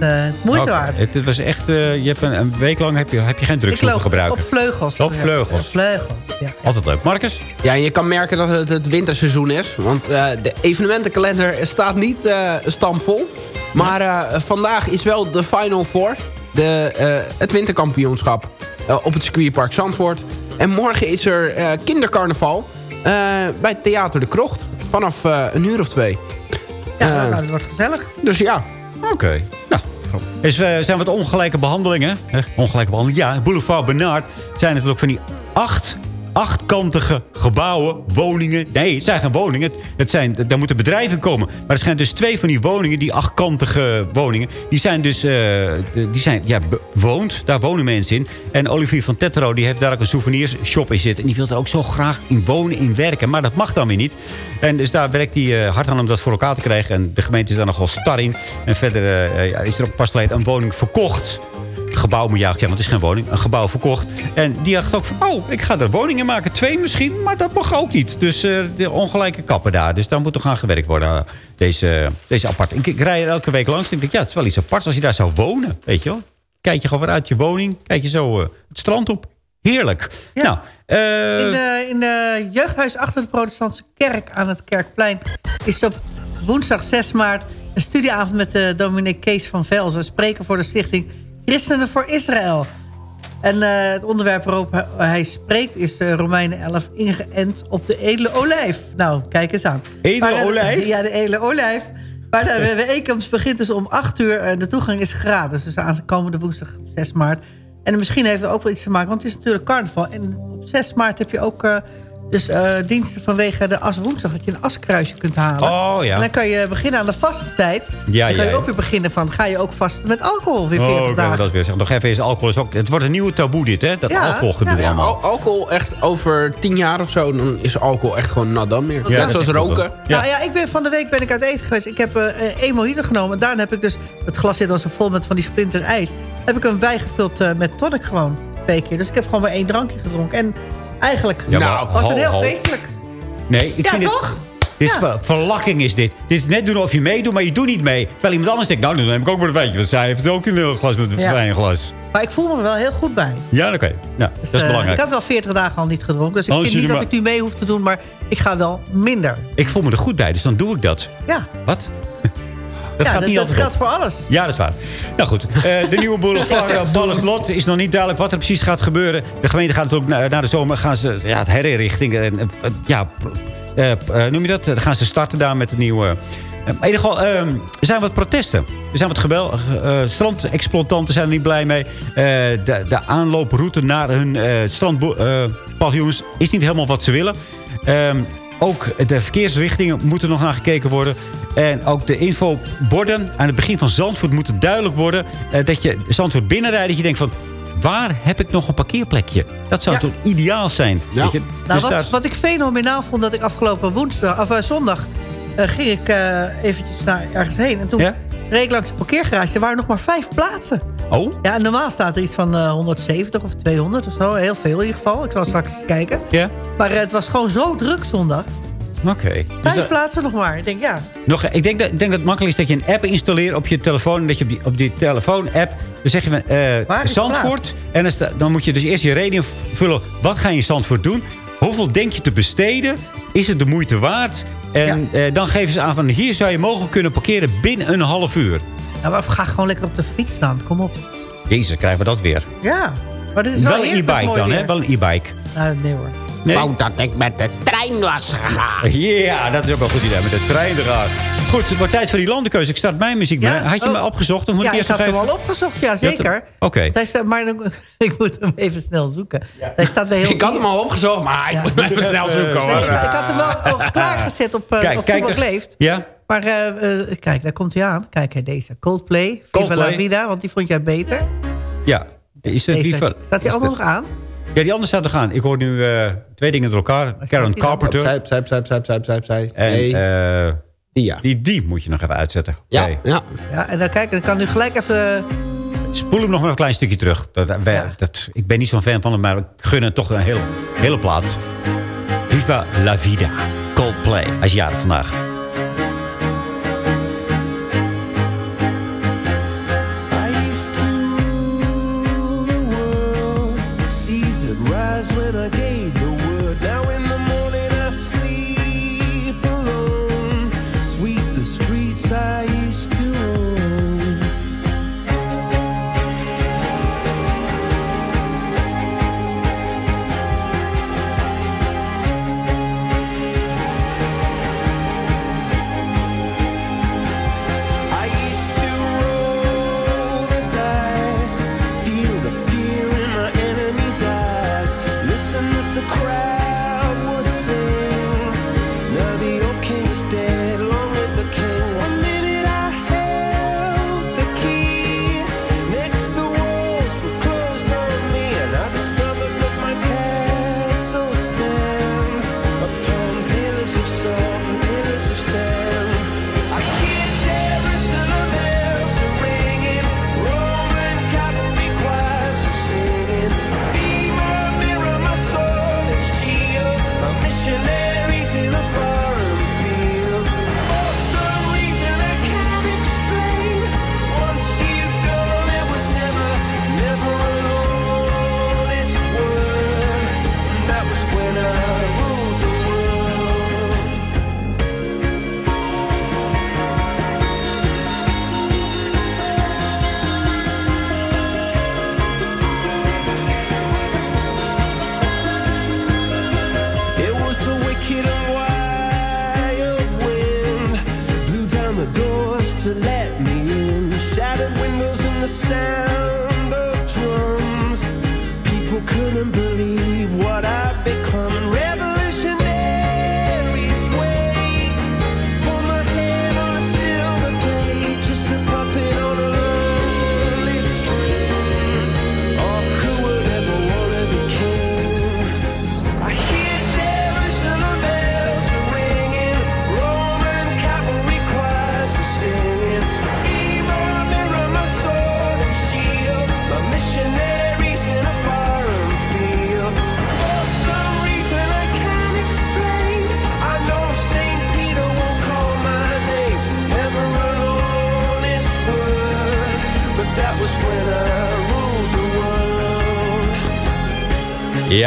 Eh, moeite Oké, waard. Het, het was echt... eh, je hebt een, een week lang heb je, heb je geen drugs Ik loop hoeven gebruiken. op vleugels. Op Ja, vleugels. op vleugels, ja. Altijd leuk. Marcus? Ja, en je kan merken dat het het winterseizoen is. Want eh, de evenementenkalender staat niet eh stampvol. Maar eh, vandaag is wel de Final Four. De, eh, het winterkampioenschap op het circuitpark Zandvoort. En morgen is er eh, kindercarnaval eh, bij het Theater de Krocht. Vanaf eh, een uur of twee. Ja, nou, dat wordt gezellig. dus ja. Oké. Nou, Er is, zijn wat ongelijke behandelingen. hè? ongelijke behandelingen, ja. Boulevard Bernard zijn natuurlijk van die acht achtkantige gebouwen, woningen. Nee, het zijn geen woningen. Het zijn, daar moeten bedrijven komen. Maar er schijnt dus twee van die woningen, die achtkantige woningen... die zijn dus eh, die zijn, ja, bewoond. Daar wonen mensen in. En Olivier van Tetro die heeft daar ook een souvenirshop in zitten. En die wil er ook zo graag in wonen, in werken. Maar dat mag dan weer niet. En dus daar werkt hij eh, hard aan om dat voor elkaar te krijgen. En de gemeente is daar nog wel star in. En verder eh, is er ook pas geleden een woning verkocht gebouw moet je eigenlijk zeggen, want het is geen woning. Een gebouw verkocht. En die dacht ook van, oh, ik ga er woningen maken. Twee misschien, maar dat mag ook niet. Dus eh, de ongelijke kappen daar. Dus daar moet toch aan gewerkt worden. Deze, deze apart. Ik, ik rij er elke week langs. En ik denk, ja, het is wel iets aparts als je daar zou wonen. Weet je wel. Kijk je gewoon weer uit je woning. Kijk je zo eh, het strand op. Heerlijk. Nou, eh, In de, in de jeugdhuis achter de protestantse kerk aan het Kerkplein... is op woensdag 6 maart een studieavond met de dominee Kees van Velzen... spreker voor de stichting Christenen voor Israël. En eh, het onderwerp waarop hij spreekt is eh, Romeinen 11 ingeënt op de edele olijf. Nou, kijk eens aan. Edele Maar, eh, olijf? Ja, de edele olijf. Maar de bijeenkomst begint dus om 8 uur. en de toegang is gratis. Dus aankomende woensdag 6 maart. En misschien heeft het ook wel iets te maken, want het is natuurlijk carnaval. En op 6 maart heb je ook eh, dus, eh, diensten vanwege de aswoensdag... dat je een askruisje kunt halen. Oh, ja. En dan kan je beginnen aan de vaste tijd. Ja, dan kan ja, je ook ja. weer beginnen van... ga je ook vast met alcohol weer 40 Oh, dagen. dat weer zeggen. Nog even eens, alcohol is ook... Het wordt een nieuwe taboe dit, hè? Dat ja. allemaal. Al- alcohol echt over tien jaar of zo, dan is alcohol echt gewoon nat dan meer. Ja, Net dat zoals roken. Ja. Nou ja, ik ben, van de week ben ik uit eten geweest. Ik heb eh één mojito genomen. En daarna heb ik dus... Het glas zit al zo vol met van die splinter ijs. Heb ik hem bijgevuld eh, met tonic gewoon. Twee keer. Dus ik heb gewoon maar één drankje gedronken. En eigenlijk Ja, maar nou, was het heel ho. feestelijk. Nee, ik Ja, vind toch? Dit, dit is ver- verlakking is dit. Dit is net doen of je meedoet, maar je doet niet mee. Terwijl iemand anders denkt, nou, dan neem ik ook maar een wijntje. Want zij heeft ook een heel glas met een Ja. wijnglas. Maar ik voel me er wel heel goed bij. Ja, oké. Nou, dat is Eh, belangrijk. ik had wel 40 dagen al niet gedronken. Dus ik Oh, vind niet dat maar- ik nu mee hoef te doen. Maar ik ga wel minder. Ik voel me er goed bij, dus dan doe ik dat. Ja, Wat? Dat ja gaat dat, niet dat geldt voor alles. Ja, dat is waar. Nou goed, eh, de nieuwe boulevard uh, Ballenslot is nog niet duidelijk wat er precies gaat gebeuren. De gemeente gaat natuurlijk na, na de zomer gaan ze ja, het herinrichting. eh, eh, eh, ja, noem je dat? Dan gaan ze starten daar met de nieuwe. in ieder geval, eh, er zijn wat protesten. Er zijn wat gebel. eh strandexploitanten zijn er niet blij mee. De, de aanlooproute naar hun eh strandpaviljoens is niet helemaal wat ze willen. Ook de verkeersrichtingen moeten nog naar gekeken worden. En ook de infoborden aan het begin van Zandvoort moeten duidelijk worden. eh, dat je Zandvoort binnenrijdt. Dat je denkt van, waar heb ik nog een parkeerplekje? Dat zou Ja. toch ideaal zijn? Weet je? Nou, Dus wat, ik fenomenaal vond, dat ik afgelopen woensdag, of, eh, zondag... eh, ging ik eh, eventjes naar ergens heen. En toen Ja? Reed langs de parkeergarage. Er waren nog maar vijf plaatsen. Oh? Ja, normaal staat er iets van eh, 170 of 200 of zo. Heel veel in ieder geval. Ik zal straks eens kijken. Ja? Maar eh, het was gewoon zo druk zondag. Oké. Dus Vijf plaatsen nog maar. Ik denk, ja. Nog, ik denk dat, ik denk dat het makkelijk is dat je een app installeert op je telefoon. En dat je op die, op die telefoon-app... Dan zeg je eh, is Zandvoort. En dan, sta- dan moet je dus eerst je reden invullen. Wat ga je in Zandvoort doen? Hoeveel denk je te besteden? Is het de moeite waard? En eh, dan geven ze aan van... Hier zou je mogelijk kunnen parkeren binnen een half uur. Nou, maar ga gewoon lekker op de fiets staan. Kom op. Jezus, krijgen we dat weer. Ja. Maar dit is wel, Wel een e-bike dan, hè? Wel een e-bike. Nou, nee hoor. Nee? Wou dat ik met de trein was gegaan. Ja, dat is ook wel een goed idee. Met de trein eraan. Goed, het wordt tijd voor die landenkeuze. Ik start mijn muziek. Ja? maar Had je Oh. me opgezocht? Dan moet Ja, ik ik eerst had nog hem even... al opgezocht. Ja, had zeker. Oké. Hij staat, maar ik moet hem even snel zoeken. Hij staat heel Ik had hem al opgezocht, maar ik moet hem even snel zoeken hoor. ik had hem wel ook klaargezet op, uh, Kijk, op kijk, Leeft. Ja? Maar eh, eh, kijk, daar komt hij aan. Kijk, hè, deze. Coldplay. Viva Coldplay. la vida, want die vond jij beter. Ja. Is het Deze. Viva- Staat is allemaal nog aan? Ja, die andere staat er gaan. Ik hoor nu eh, twee dingen door elkaar. Karen dan? Carpenter. Opzij, opzij, opzij, opzij, opzij, opzij. En Nee, eh, die ja. die, die moet je nog even uitzetten. Ja, Oké. ja. Ja, en dan kijk, dan kan nu gelijk even... Spoel hem nog maar een klein stukje terug. Dat, wij- dat, ik ben niet zo'n fan van hem, maar ik gun hem toch een hele, hele plaat. Viva la vida. Coldplay. Hij is jarig vandaag. Rise when I gave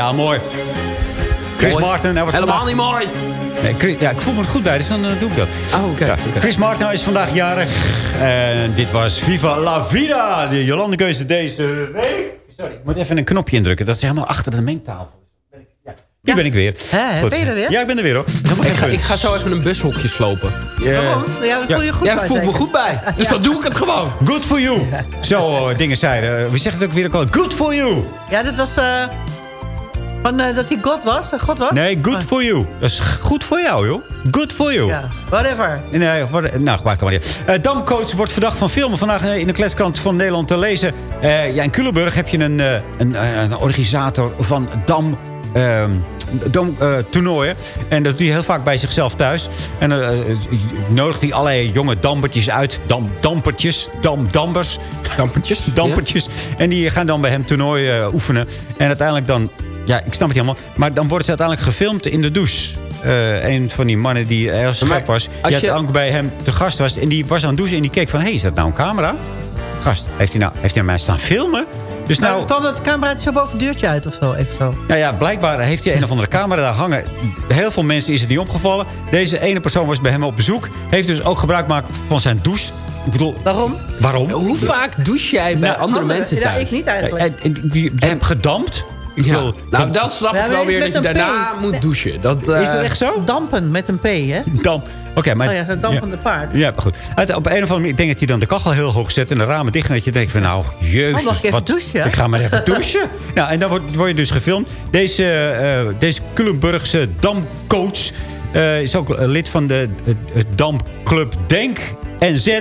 Ja, mooi. Chris Mooi. Martin. wordt Helemaal vandaag- niet mooi. Nee, Chris- ja, ik voel me er goed bij, dus dan eh, doe ik dat. Oh, oké. Ja. Chris Martin is vandaag jarig. En dit was Viva la Vida. De Jolande keuze deze week. Sorry, ik moet even een knopje indrukken. Dat is helemaal achter de mengtafel. Ja, Hier ben ik weer. Goed. ben je er weer? Ja, ik ben er weer hoor. Ik ga, ik ga zo even een bushokje slopen. Ja. Waarom? Ja, dat voel je goed Ja, bij, ik voel me goed bij. Dus dan doe ik het gewoon. Good for you. Zo eh, dingen zeiden. Wie zegt het ook weer? Good for you. Ja, dat was... eh, van, eh, dat hij God was? God was? Nee, good for you. Dat is goed voor jou, joh. Good for you. Ja, whatever. Nee, wat- nou, maakt maar niet. Eh, Damcoach wordt verdacht van filmen. Vandaag eh, in de kletskrant van Nederland te lezen. Eh, ja, in Culemburg heb je een, eh, een, eh, een organisator van Dam... ehm, Dam eh, toernooien. En dat doet hij heel vaak bij zichzelf thuis. En eh, eh, nodigt hij allerlei jonge dampertjes uit. Dam, dampertjes. Dam, dampers. Dampertjes. dampertjes. En die gaan dan bij hem toernooi eh, oefenen. En uiteindelijk dan... Ja, ik snap het niet helemaal. Maar dan worden ze uiteindelijk gefilmd in de douche. Eh, een van die mannen die erg scherp was. Die als je- uiteindelijk bij hem te gast was. En die was aan het douchen en die keek van... Hé, hey, is dat nou een camera? Gast, heeft hij nou heeft hij mij staan filmen? Dus nou, Nou, kwam het cameraatje zo boven het deurtje uit of zo? Even zo. nou ja, blijkbaar heeft hij een of andere camera daar hangen. Heel veel mensen is het niet opgevallen. Deze ene persoon was bij hem op bezoek. Heeft dus ook gebruik gemaakt van zijn douche. Ik bedoel, Waarom? waarom? Hoe vaak douche jij bij andere Anderen. mensen Ja, thuis? ik niet eigenlijk. En, hebt gedampt. Ik Ja. Nou, dat snap ik wel weer dat je daarna P. moet Nee. douchen. Dat, is dat eh, echt zo? Dampen met een P, hè? Damp. Oké, maar... Oh ja, zo'n dampende paard. Ja, maar goed. Uit- Op een of andere manier, ik denk dat hij dan de kachel heel hoog zet en de ramen dicht. En dat je denkt van, nou, jezus. Oh, mag ik even wat- douchen? Ik ga maar even douchen. nou, en dan word, word je dus gefilmd. Deze, eh deze Culemburgse damcoach eh, is ook lid van de het, het damclub Denk en Z.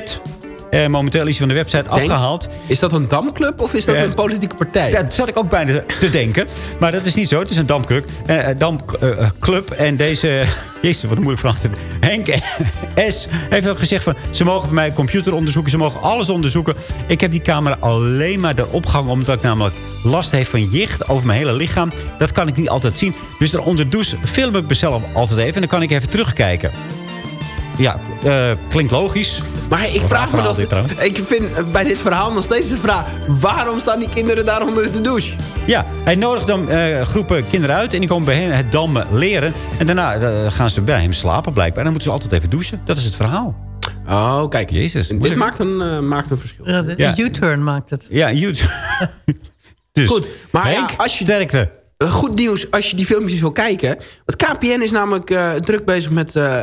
Eh, momenteel is hij van de website Denk? afgehaald. Is dat een damclub of is dat Eh, een politieke partij? Ja, dat zat ik ook bijna te denken. Maar dat is niet zo. Het is een damclub. Eh, damclub. en deze... Jezus, wat een moeilijk verhaal. Henk S. heeft ook gezegd van... Ze mogen voor mij computer onderzoeken. Ze mogen alles onderzoeken. Ik heb die camera alleen maar erop gehangen... omdat ik namelijk last heb van jicht over mijn hele lichaam. Dat kan ik niet altijd zien. Dus er onder de douche film ik mezelf altijd even. En dan kan ik even terugkijken. Ja, eh, klinkt logisch. Maar ik vraag me nog... Ik vind eh, bij dit verhaal nog steeds de vraag... waarom staan die kinderen daar onder de douche? Ja, hij nodigt dan eh, groepen kinderen uit en die komen bij hen het dammen leren. En daarna gaan ze bij hem slapen blijkbaar. En dan moeten ze altijd even douchen. Dat is het verhaal. Oh, kijk. Jezus. Dit moeilijk. maakt een, maakt een verschil. Ja, de U-turn maakt het. Ja, YouTube. dus, Goed, maar ja, als je- sterkte. Eh, Goed nieuws als je die filmpjes wil kijken. Want KPN is namelijk eh, druk bezig met eh,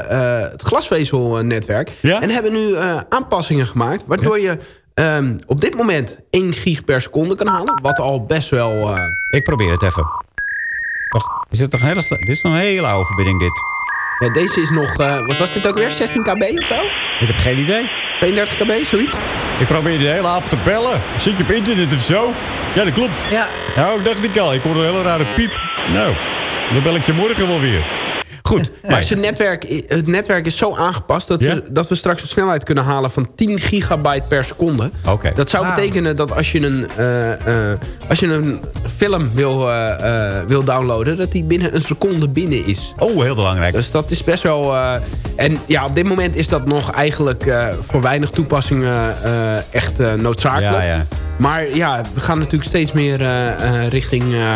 het glasvezelnetwerk. Ja? En hebben nu aanpassingen gemaakt. Waardoor je ehm, op dit moment 1 gig per seconde kan halen. Wat al best wel... Ik probeer het even. Wacht, is dit toch een hele, dit is nog een hele oude verbinding dit. ja, deze is nog... wat was dit ook weer? 16 kb of zo? Ik heb geen idee. 32 kb, zoiets? Ik probeer de hele avond te bellen. Zit je op internet of zo? Ja, dat klopt. Ja, Nou, dacht ik al. Ik hoor een hele rare piep. Nou, dan bel ik je morgen wel weer. Goed. Maar zijn netwerk, het netwerk is zo aangepast... Dat, Ja? we, dat we straks een snelheid kunnen halen van 10 gigabyte per seconde. Oké. Dat zou betekenen dat als je een, eh, eh, als je een film wil, eh, eh, wil downloaden... dat die binnen een seconde binnen is. Oh, heel belangrijk. Dus dat is best wel... eh, en ja, op dit moment is dat nog eigenlijk eh, voor weinig toepassingen eh, echt eh, noodzakelijk. Ja, ja. Maar ja, we gaan natuurlijk steeds meer eh, eh, richting eh,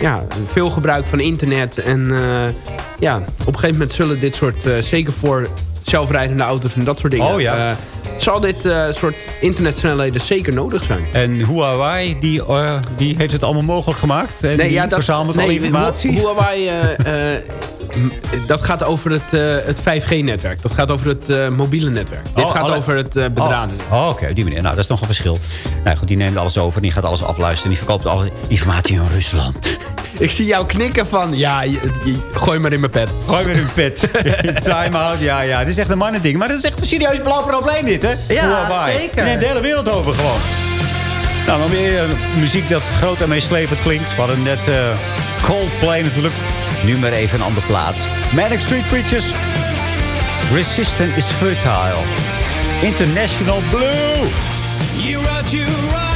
ja, veel gebruik van internet. En eh, ja, op een gegeven moment zullen dit soort, eh, zeker voor zelfrijdende auto's en dat soort dingen... Oh ja. eh, zal dit eh, soort internetsnelheden zeker nodig zijn. En Huawei, die, die heeft het allemaal mogelijk gemaakt. En die verzamelt alle nee, informatie. Hu- Huawei dat gaat over het, het 5G-netwerk. Dat gaat over het mobiele netwerk. Dit Oh, gaat alle- over het eh bedraden. Oh, oh, oké, die manier. Nou, dat is nog een verschil. Nou goed, die neemt alles over. Die gaat alles afluisteren. Die verkoopt alle informatie in Rusland. Ik zie jou knikken van... Ja, je- je- gooi maar in mijn pet. Gooi maar in mijn pet. Time-out, ja, ja. Het is echt een mannending. Maar dat is echt een serieus blauw probleem dit, hè? Ja, zeker. Neemt de hele wereld over gewoon. Nou, nog meer eh, muziek dat groot en meeslepend klinkt. We hadden net eh, Coldplay natuurlijk. Nu maar even een andere plaat. Manic Street Preachers. Resistant is fertile. International Blue. You wrote your autograph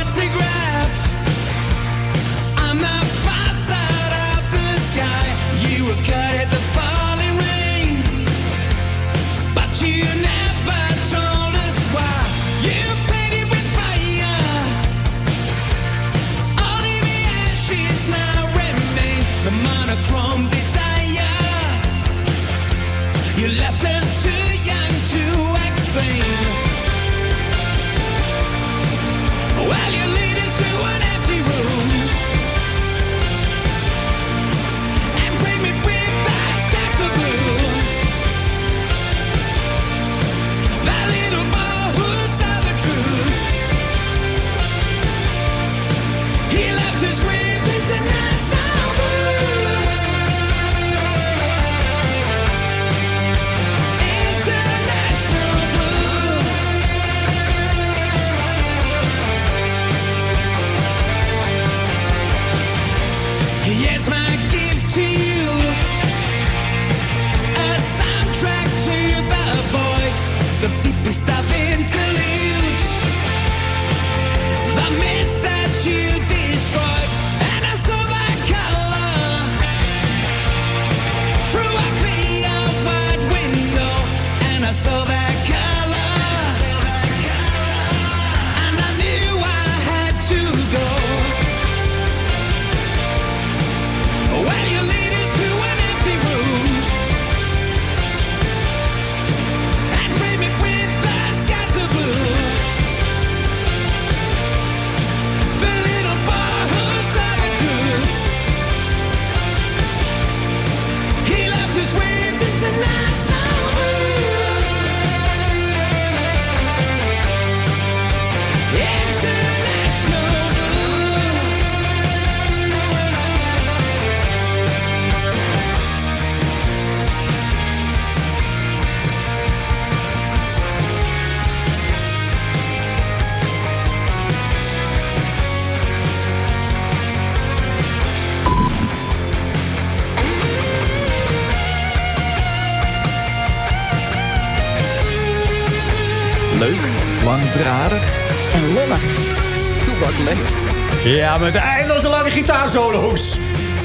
met eindeloze lange gitaarsolo's.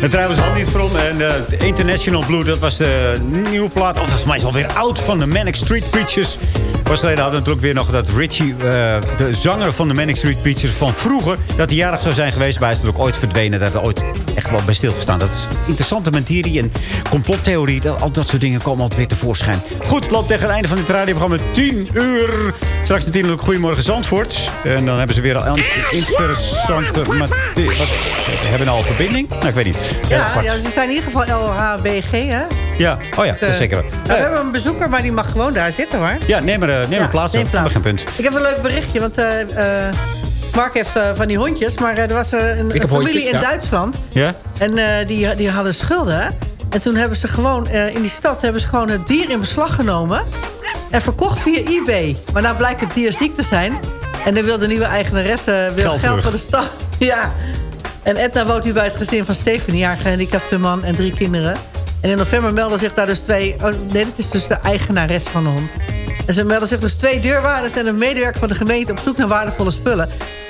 En trouwens had niet van. En eh, de International Blue, dat was de nieuwe plaat. Oh, dat is mij alweer oud van de Manic Street Preachers. Pas geleden hadden we natuurlijk weer nog dat Richie, eh, de zanger van de Manic Street Preachers van vroeger, dat hij jarig zou zijn geweest. Maar hij is natuurlijk ooit verdwenen. Daar hebben we ooit echt wel bij stilgestaan. Dat is interessante materie en complottheorie. dat- Al dat soort dingen komen altijd weer tevoorschijn. Goed, loopt tegen het einde van dit radioprogramma 10 uur. Straks natuurlijk Goedemorgen Zandvoort. En dan hebben ze weer al een interessante materie. Hebben we nou al verbinding? Nou, ik weet niet. Ja, ja, ze zijn in ieder geval LHBG, hè? Ja, oh ja, dat is eh, zeker. Nou, we hebben een bezoeker, maar die mag gewoon daar zitten, hoor. Ja, neem maar, eh, neem maar plaats. neem plaats. Geen punt. Ik heb een leuk berichtje, want eh, eh, Mark heeft eh, van die hondjes. Maar eh, er was eh, een, een familie hondjes, in ja. Duitsland. Ja? En eh, die, die hadden schulden. En toen hebben ze gewoon, eh, in die stad, hebben ze gewoon het dier in beslag genomen. En verkocht via eBay. Maar nou blijkt het dier ziek te zijn. En dan wil de nieuwe eigenaresse wil Geld van de stad. Ja. En Edna woont nu bij het gezin van Stephanie. Haar gehandicapte man en drie kinderen. En in november melden zich daar dus twee... Oh, nee, dat is dus de eigenares van de hond. En ze melden zich dus twee deurwaarders en een medewerker van de gemeente... op zoek naar waardevolle spullen.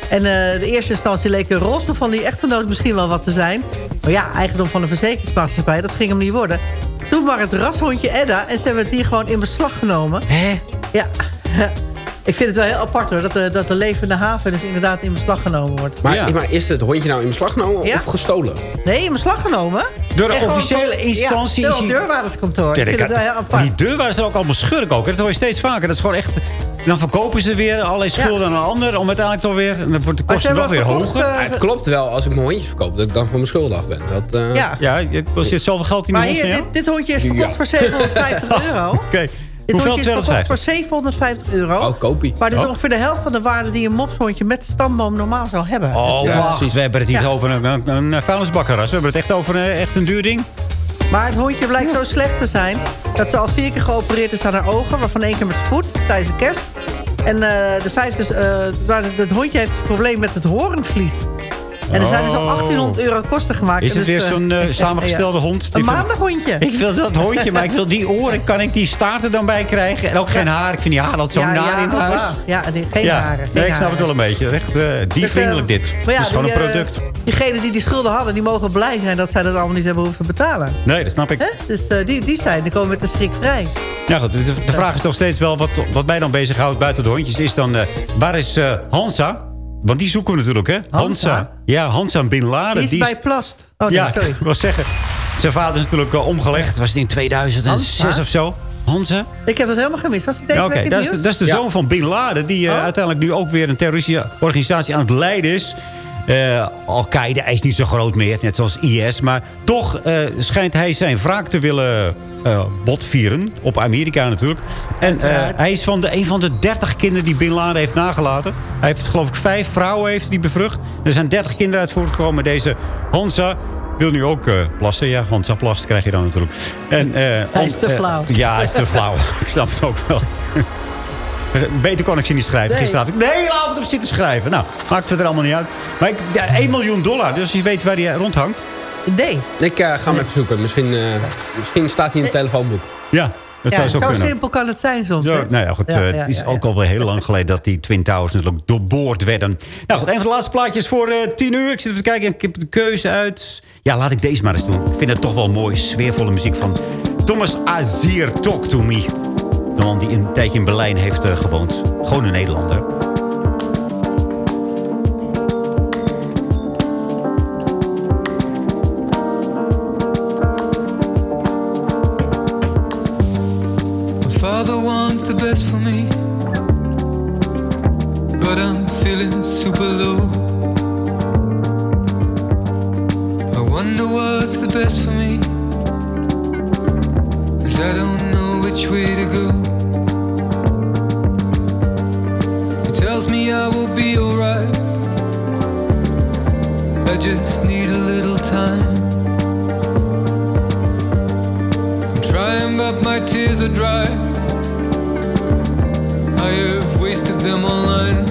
En eh, de eerste instantie leek een rolstoel van die echtgenoot misschien wel wat te zijn. Maar ja, eigendom van de verzekeringsmaatschappij, dat ging hem niet worden. Toen maar het rashondje Edda en ze hebben het dier gewoon in beslag genomen. Hè? Ja. Ik vind het wel heel apart hoor, dat de, dat de levende haven dus inderdaad in beslag genomen wordt. Maar, maar is het hondje nou in beslag genomen Ja? of gestolen? Nee, in beslag genomen. Door de En officiële instantie Ja, is door het deurwaarderskantoor. Ja, ik vind het wel heel apart. Die deurwaarders zijn ook allemaal schurk ook. Dat hoor je steeds vaker. Dat is gewoon echt... Dan verkopen ze weer allerlei schulden aan een ander. Om uiteindelijk toch weer... En dan wordt de Maar kosten nog weer verkocht, hoger. eh, Ja, het klopt wel, als ik mijn hondjes verkoop, dat ik dan van mijn schulden af ben. Dat, eh, Ja. Ja, je zit zoveel geld in Maar de hond hier, van dit, dit hondje is verkocht Ja. voor 750 euro. Oké. Dit Hoeveel? hondje is verkocht 250? voor 750 euro. Oh, kopie. Maar dit is Oh. ongeveer de helft van de waarde die een mopshondje met stamboom normaal zou hebben. Oh, Dus, eh, wacht. We hebben het niet Ja. over een, een, een vuilnisbakkerras. We hebben het echt over een, echt een duur ding. Maar het hondje blijkt zo slecht te zijn... dat ze al vier keer geopereerd is aan haar ogen... waarvan één keer met spoed tijdens de kerst. En eh, de vijfde is... eh, waar het, het hondje heeft het probleem met het horenvlies. En er zijn dus al Oh. 1800 euro kosten gemaakt. Is het dus, weer eh, zo'n eh, samengestelde ja. hond? Een maandaghondje. Ik wil dat hondje, maar ik wil die oren. Kan ik die staart er dan bij krijgen? En ook geen haar. Ik vind die haar altijd zo naar ja, in oh, huis. Ja, geen haren. nee, ik snap het wel een beetje. Echt uh, Dus, eh, dit. Maar ja, het is gewoon een product. diegenen die die schulden hadden, die mogen blij zijn... dat zij dat allemaal niet hebben hoeven betalen. Nee, dat snap ik. Dus die, die zijn, die komen met de schrik vrij. Ja, goed, de, de vraag is nog steeds wel, wat, wat mij dan bezighoudt buiten de hondjes... is dan, waar is Hansa? Want die zoeken we natuurlijk, hè? Hansa? Ja, Hansa Bin Laden. Die is bij Plast. Oh nee, ja, sorry. ik wil zeggen. Zijn vader is natuurlijk eh, omgelegd. Was het in 2006 Hansa? of zo? Hansa? Ik heb dat helemaal gemist. Was het deze Ja, week dat, is, dat is de Ja. zoon van Bin Laden... die eh, Oh. uiteindelijk nu ook weer een terroristische organisatie aan het leiden is. Eh, Al-Qaeda hij is niet zo groot meer, net zoals IS. Maar toch schijnt hij zijn wraak te willen eh, botvieren. Op Amerika natuurlijk. En eh, hij is van de, een van de 30 kinderen die Bin Laden heeft nagelaten. Hij heeft geloof ik vijf vrouwen heeft die bevrucht. Er zijn 30 kinderen uit voortgekomen. Deze Hansa wil nu ook eh, plassen. Ja, Hansa plast krijg je dan natuurlijk. En, Hij is te flauw. ja, hij is te flauw. ik snap het ook wel. Beter kon ik ze niet schrijven. Nee. Gisteren had ik de hele avond op zitten schrijven. Nou, maakt het er allemaal niet uit. Maar ik, ja, 1 miljoen dollar. Dus als je weet waar die rondhangt. Nee. Ik eh, ga hem even zoeken. Misschien, eh, misschien staat hij in het telefoonboek. Ja, dat Ja, zou zo zo kunnen. simpel kan het zijn soms. Zo, nou ja, goed. Ja, eh, ja, het is ja, ook ja. al wel heel lang geleden dat die Twin Towers natuurlijk doorboord werden. Nou goed, een van de laatste plaatjes voor eh 10 uur. Ik zit even te kijken. Ik heb de keuze uit. Ja, laat ik deze maar eens doen. Ik vind het toch wel mooi, sfeervolle muziek van Thomas Azier, Talk to Me. De man die een tijdje in Berlijn heeft eh, gewoond. Gewoon een Nederlander. Just need a little time. Trying, but my tears are dry. I have wasted them online.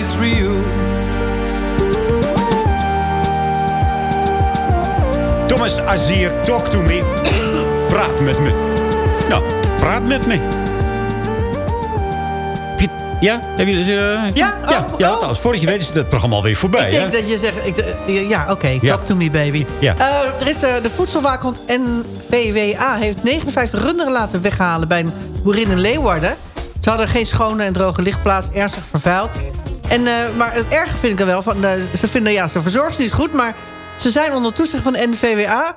is real. Thomas Azier, talk to me. praat met me. Nou, praat met me. Ja? Heb je, dus, uh, ja? Ja, oh, ja. Oh. Vorig je weet is het programma alweer voorbij. Ik denk dat je zegt... Ik, eh, ja, oké. Okay, talk to me, baby. Ja. Eh, er is, uh, de voedselwaakhond NVWA heeft 59 runderen laten weghalen... bij een boerin in Leeuwarden. Ze hadden geen schone en droge lichtplaats, ernstig vervuild. En, eh, maar het erge vind ik er wel van... eh, ze vinden, ja, ze verzorgen ze niet goed... maar ze zijn onder toezicht van de NVWA...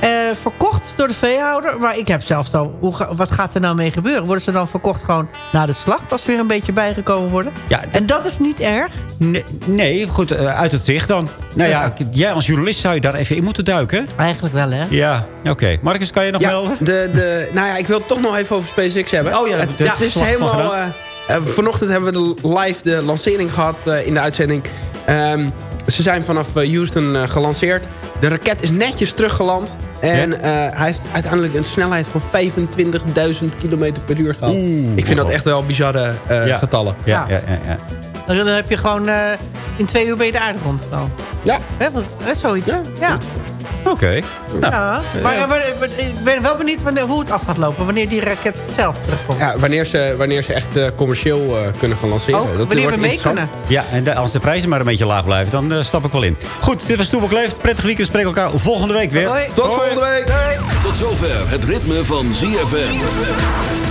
eh, verkocht door de veehouder. Maar ik heb zelfs al... Hoe, ga- wat gaat er nou mee gebeuren? Worden ze dan verkocht gewoon na de slacht... als ze weer een beetje bijgekomen worden? Ja, En dat is niet erg? Nee, nee, goed, uit het zicht dan. Nou ja, Ja. jij als journalist zou je daar even in moeten duiken. Eigenlijk wel, hè? Ja, oké. Marcus, kan je nog Ja, melden? de, de, nou ja, ik wil het toch nog even over SpaceX hebben. Oh ja, het, dat ja, het is helemaal... eh, vanochtend hebben we de live de lancering gehad eh, in de uitzending. Ehm, ze zijn vanaf eh, Houston gelanceerd. De raket is netjes teruggeland. En eh, hij heeft uiteindelijk een snelheid van 25.000 km per uur gehad. ik vind dat echt wel bizarre eh, Ja. getallen. Ja, ja, ja. ja. Dan heb je gewoon... eh, in twee uur ben je de aarde rond dan. Ja. Hè, zoiets. Ja. ja. Oké. Nou, Maar eh, maar- maar ik ben wel benieuwd wanneer, hoe het af gaat lopen. Wanneer die raket zelf terugkomt. Ja, wanneer, ze, wanneer ze echt eh, commercieel eh, kunnen gaan lanceren. Ook Dat wanneer wordt we mee kunnen. Ja, en de- als de prijzen maar een beetje laag blijven, dan eh, stap ik wel in. Goed, dit was Toebak Leeft. Prettig weekend. We spreken elkaar volgende week weer. Hoi. Tot volgende week! Tot zover het ritme van ZFM.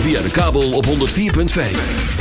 Via de kabel op 104.5.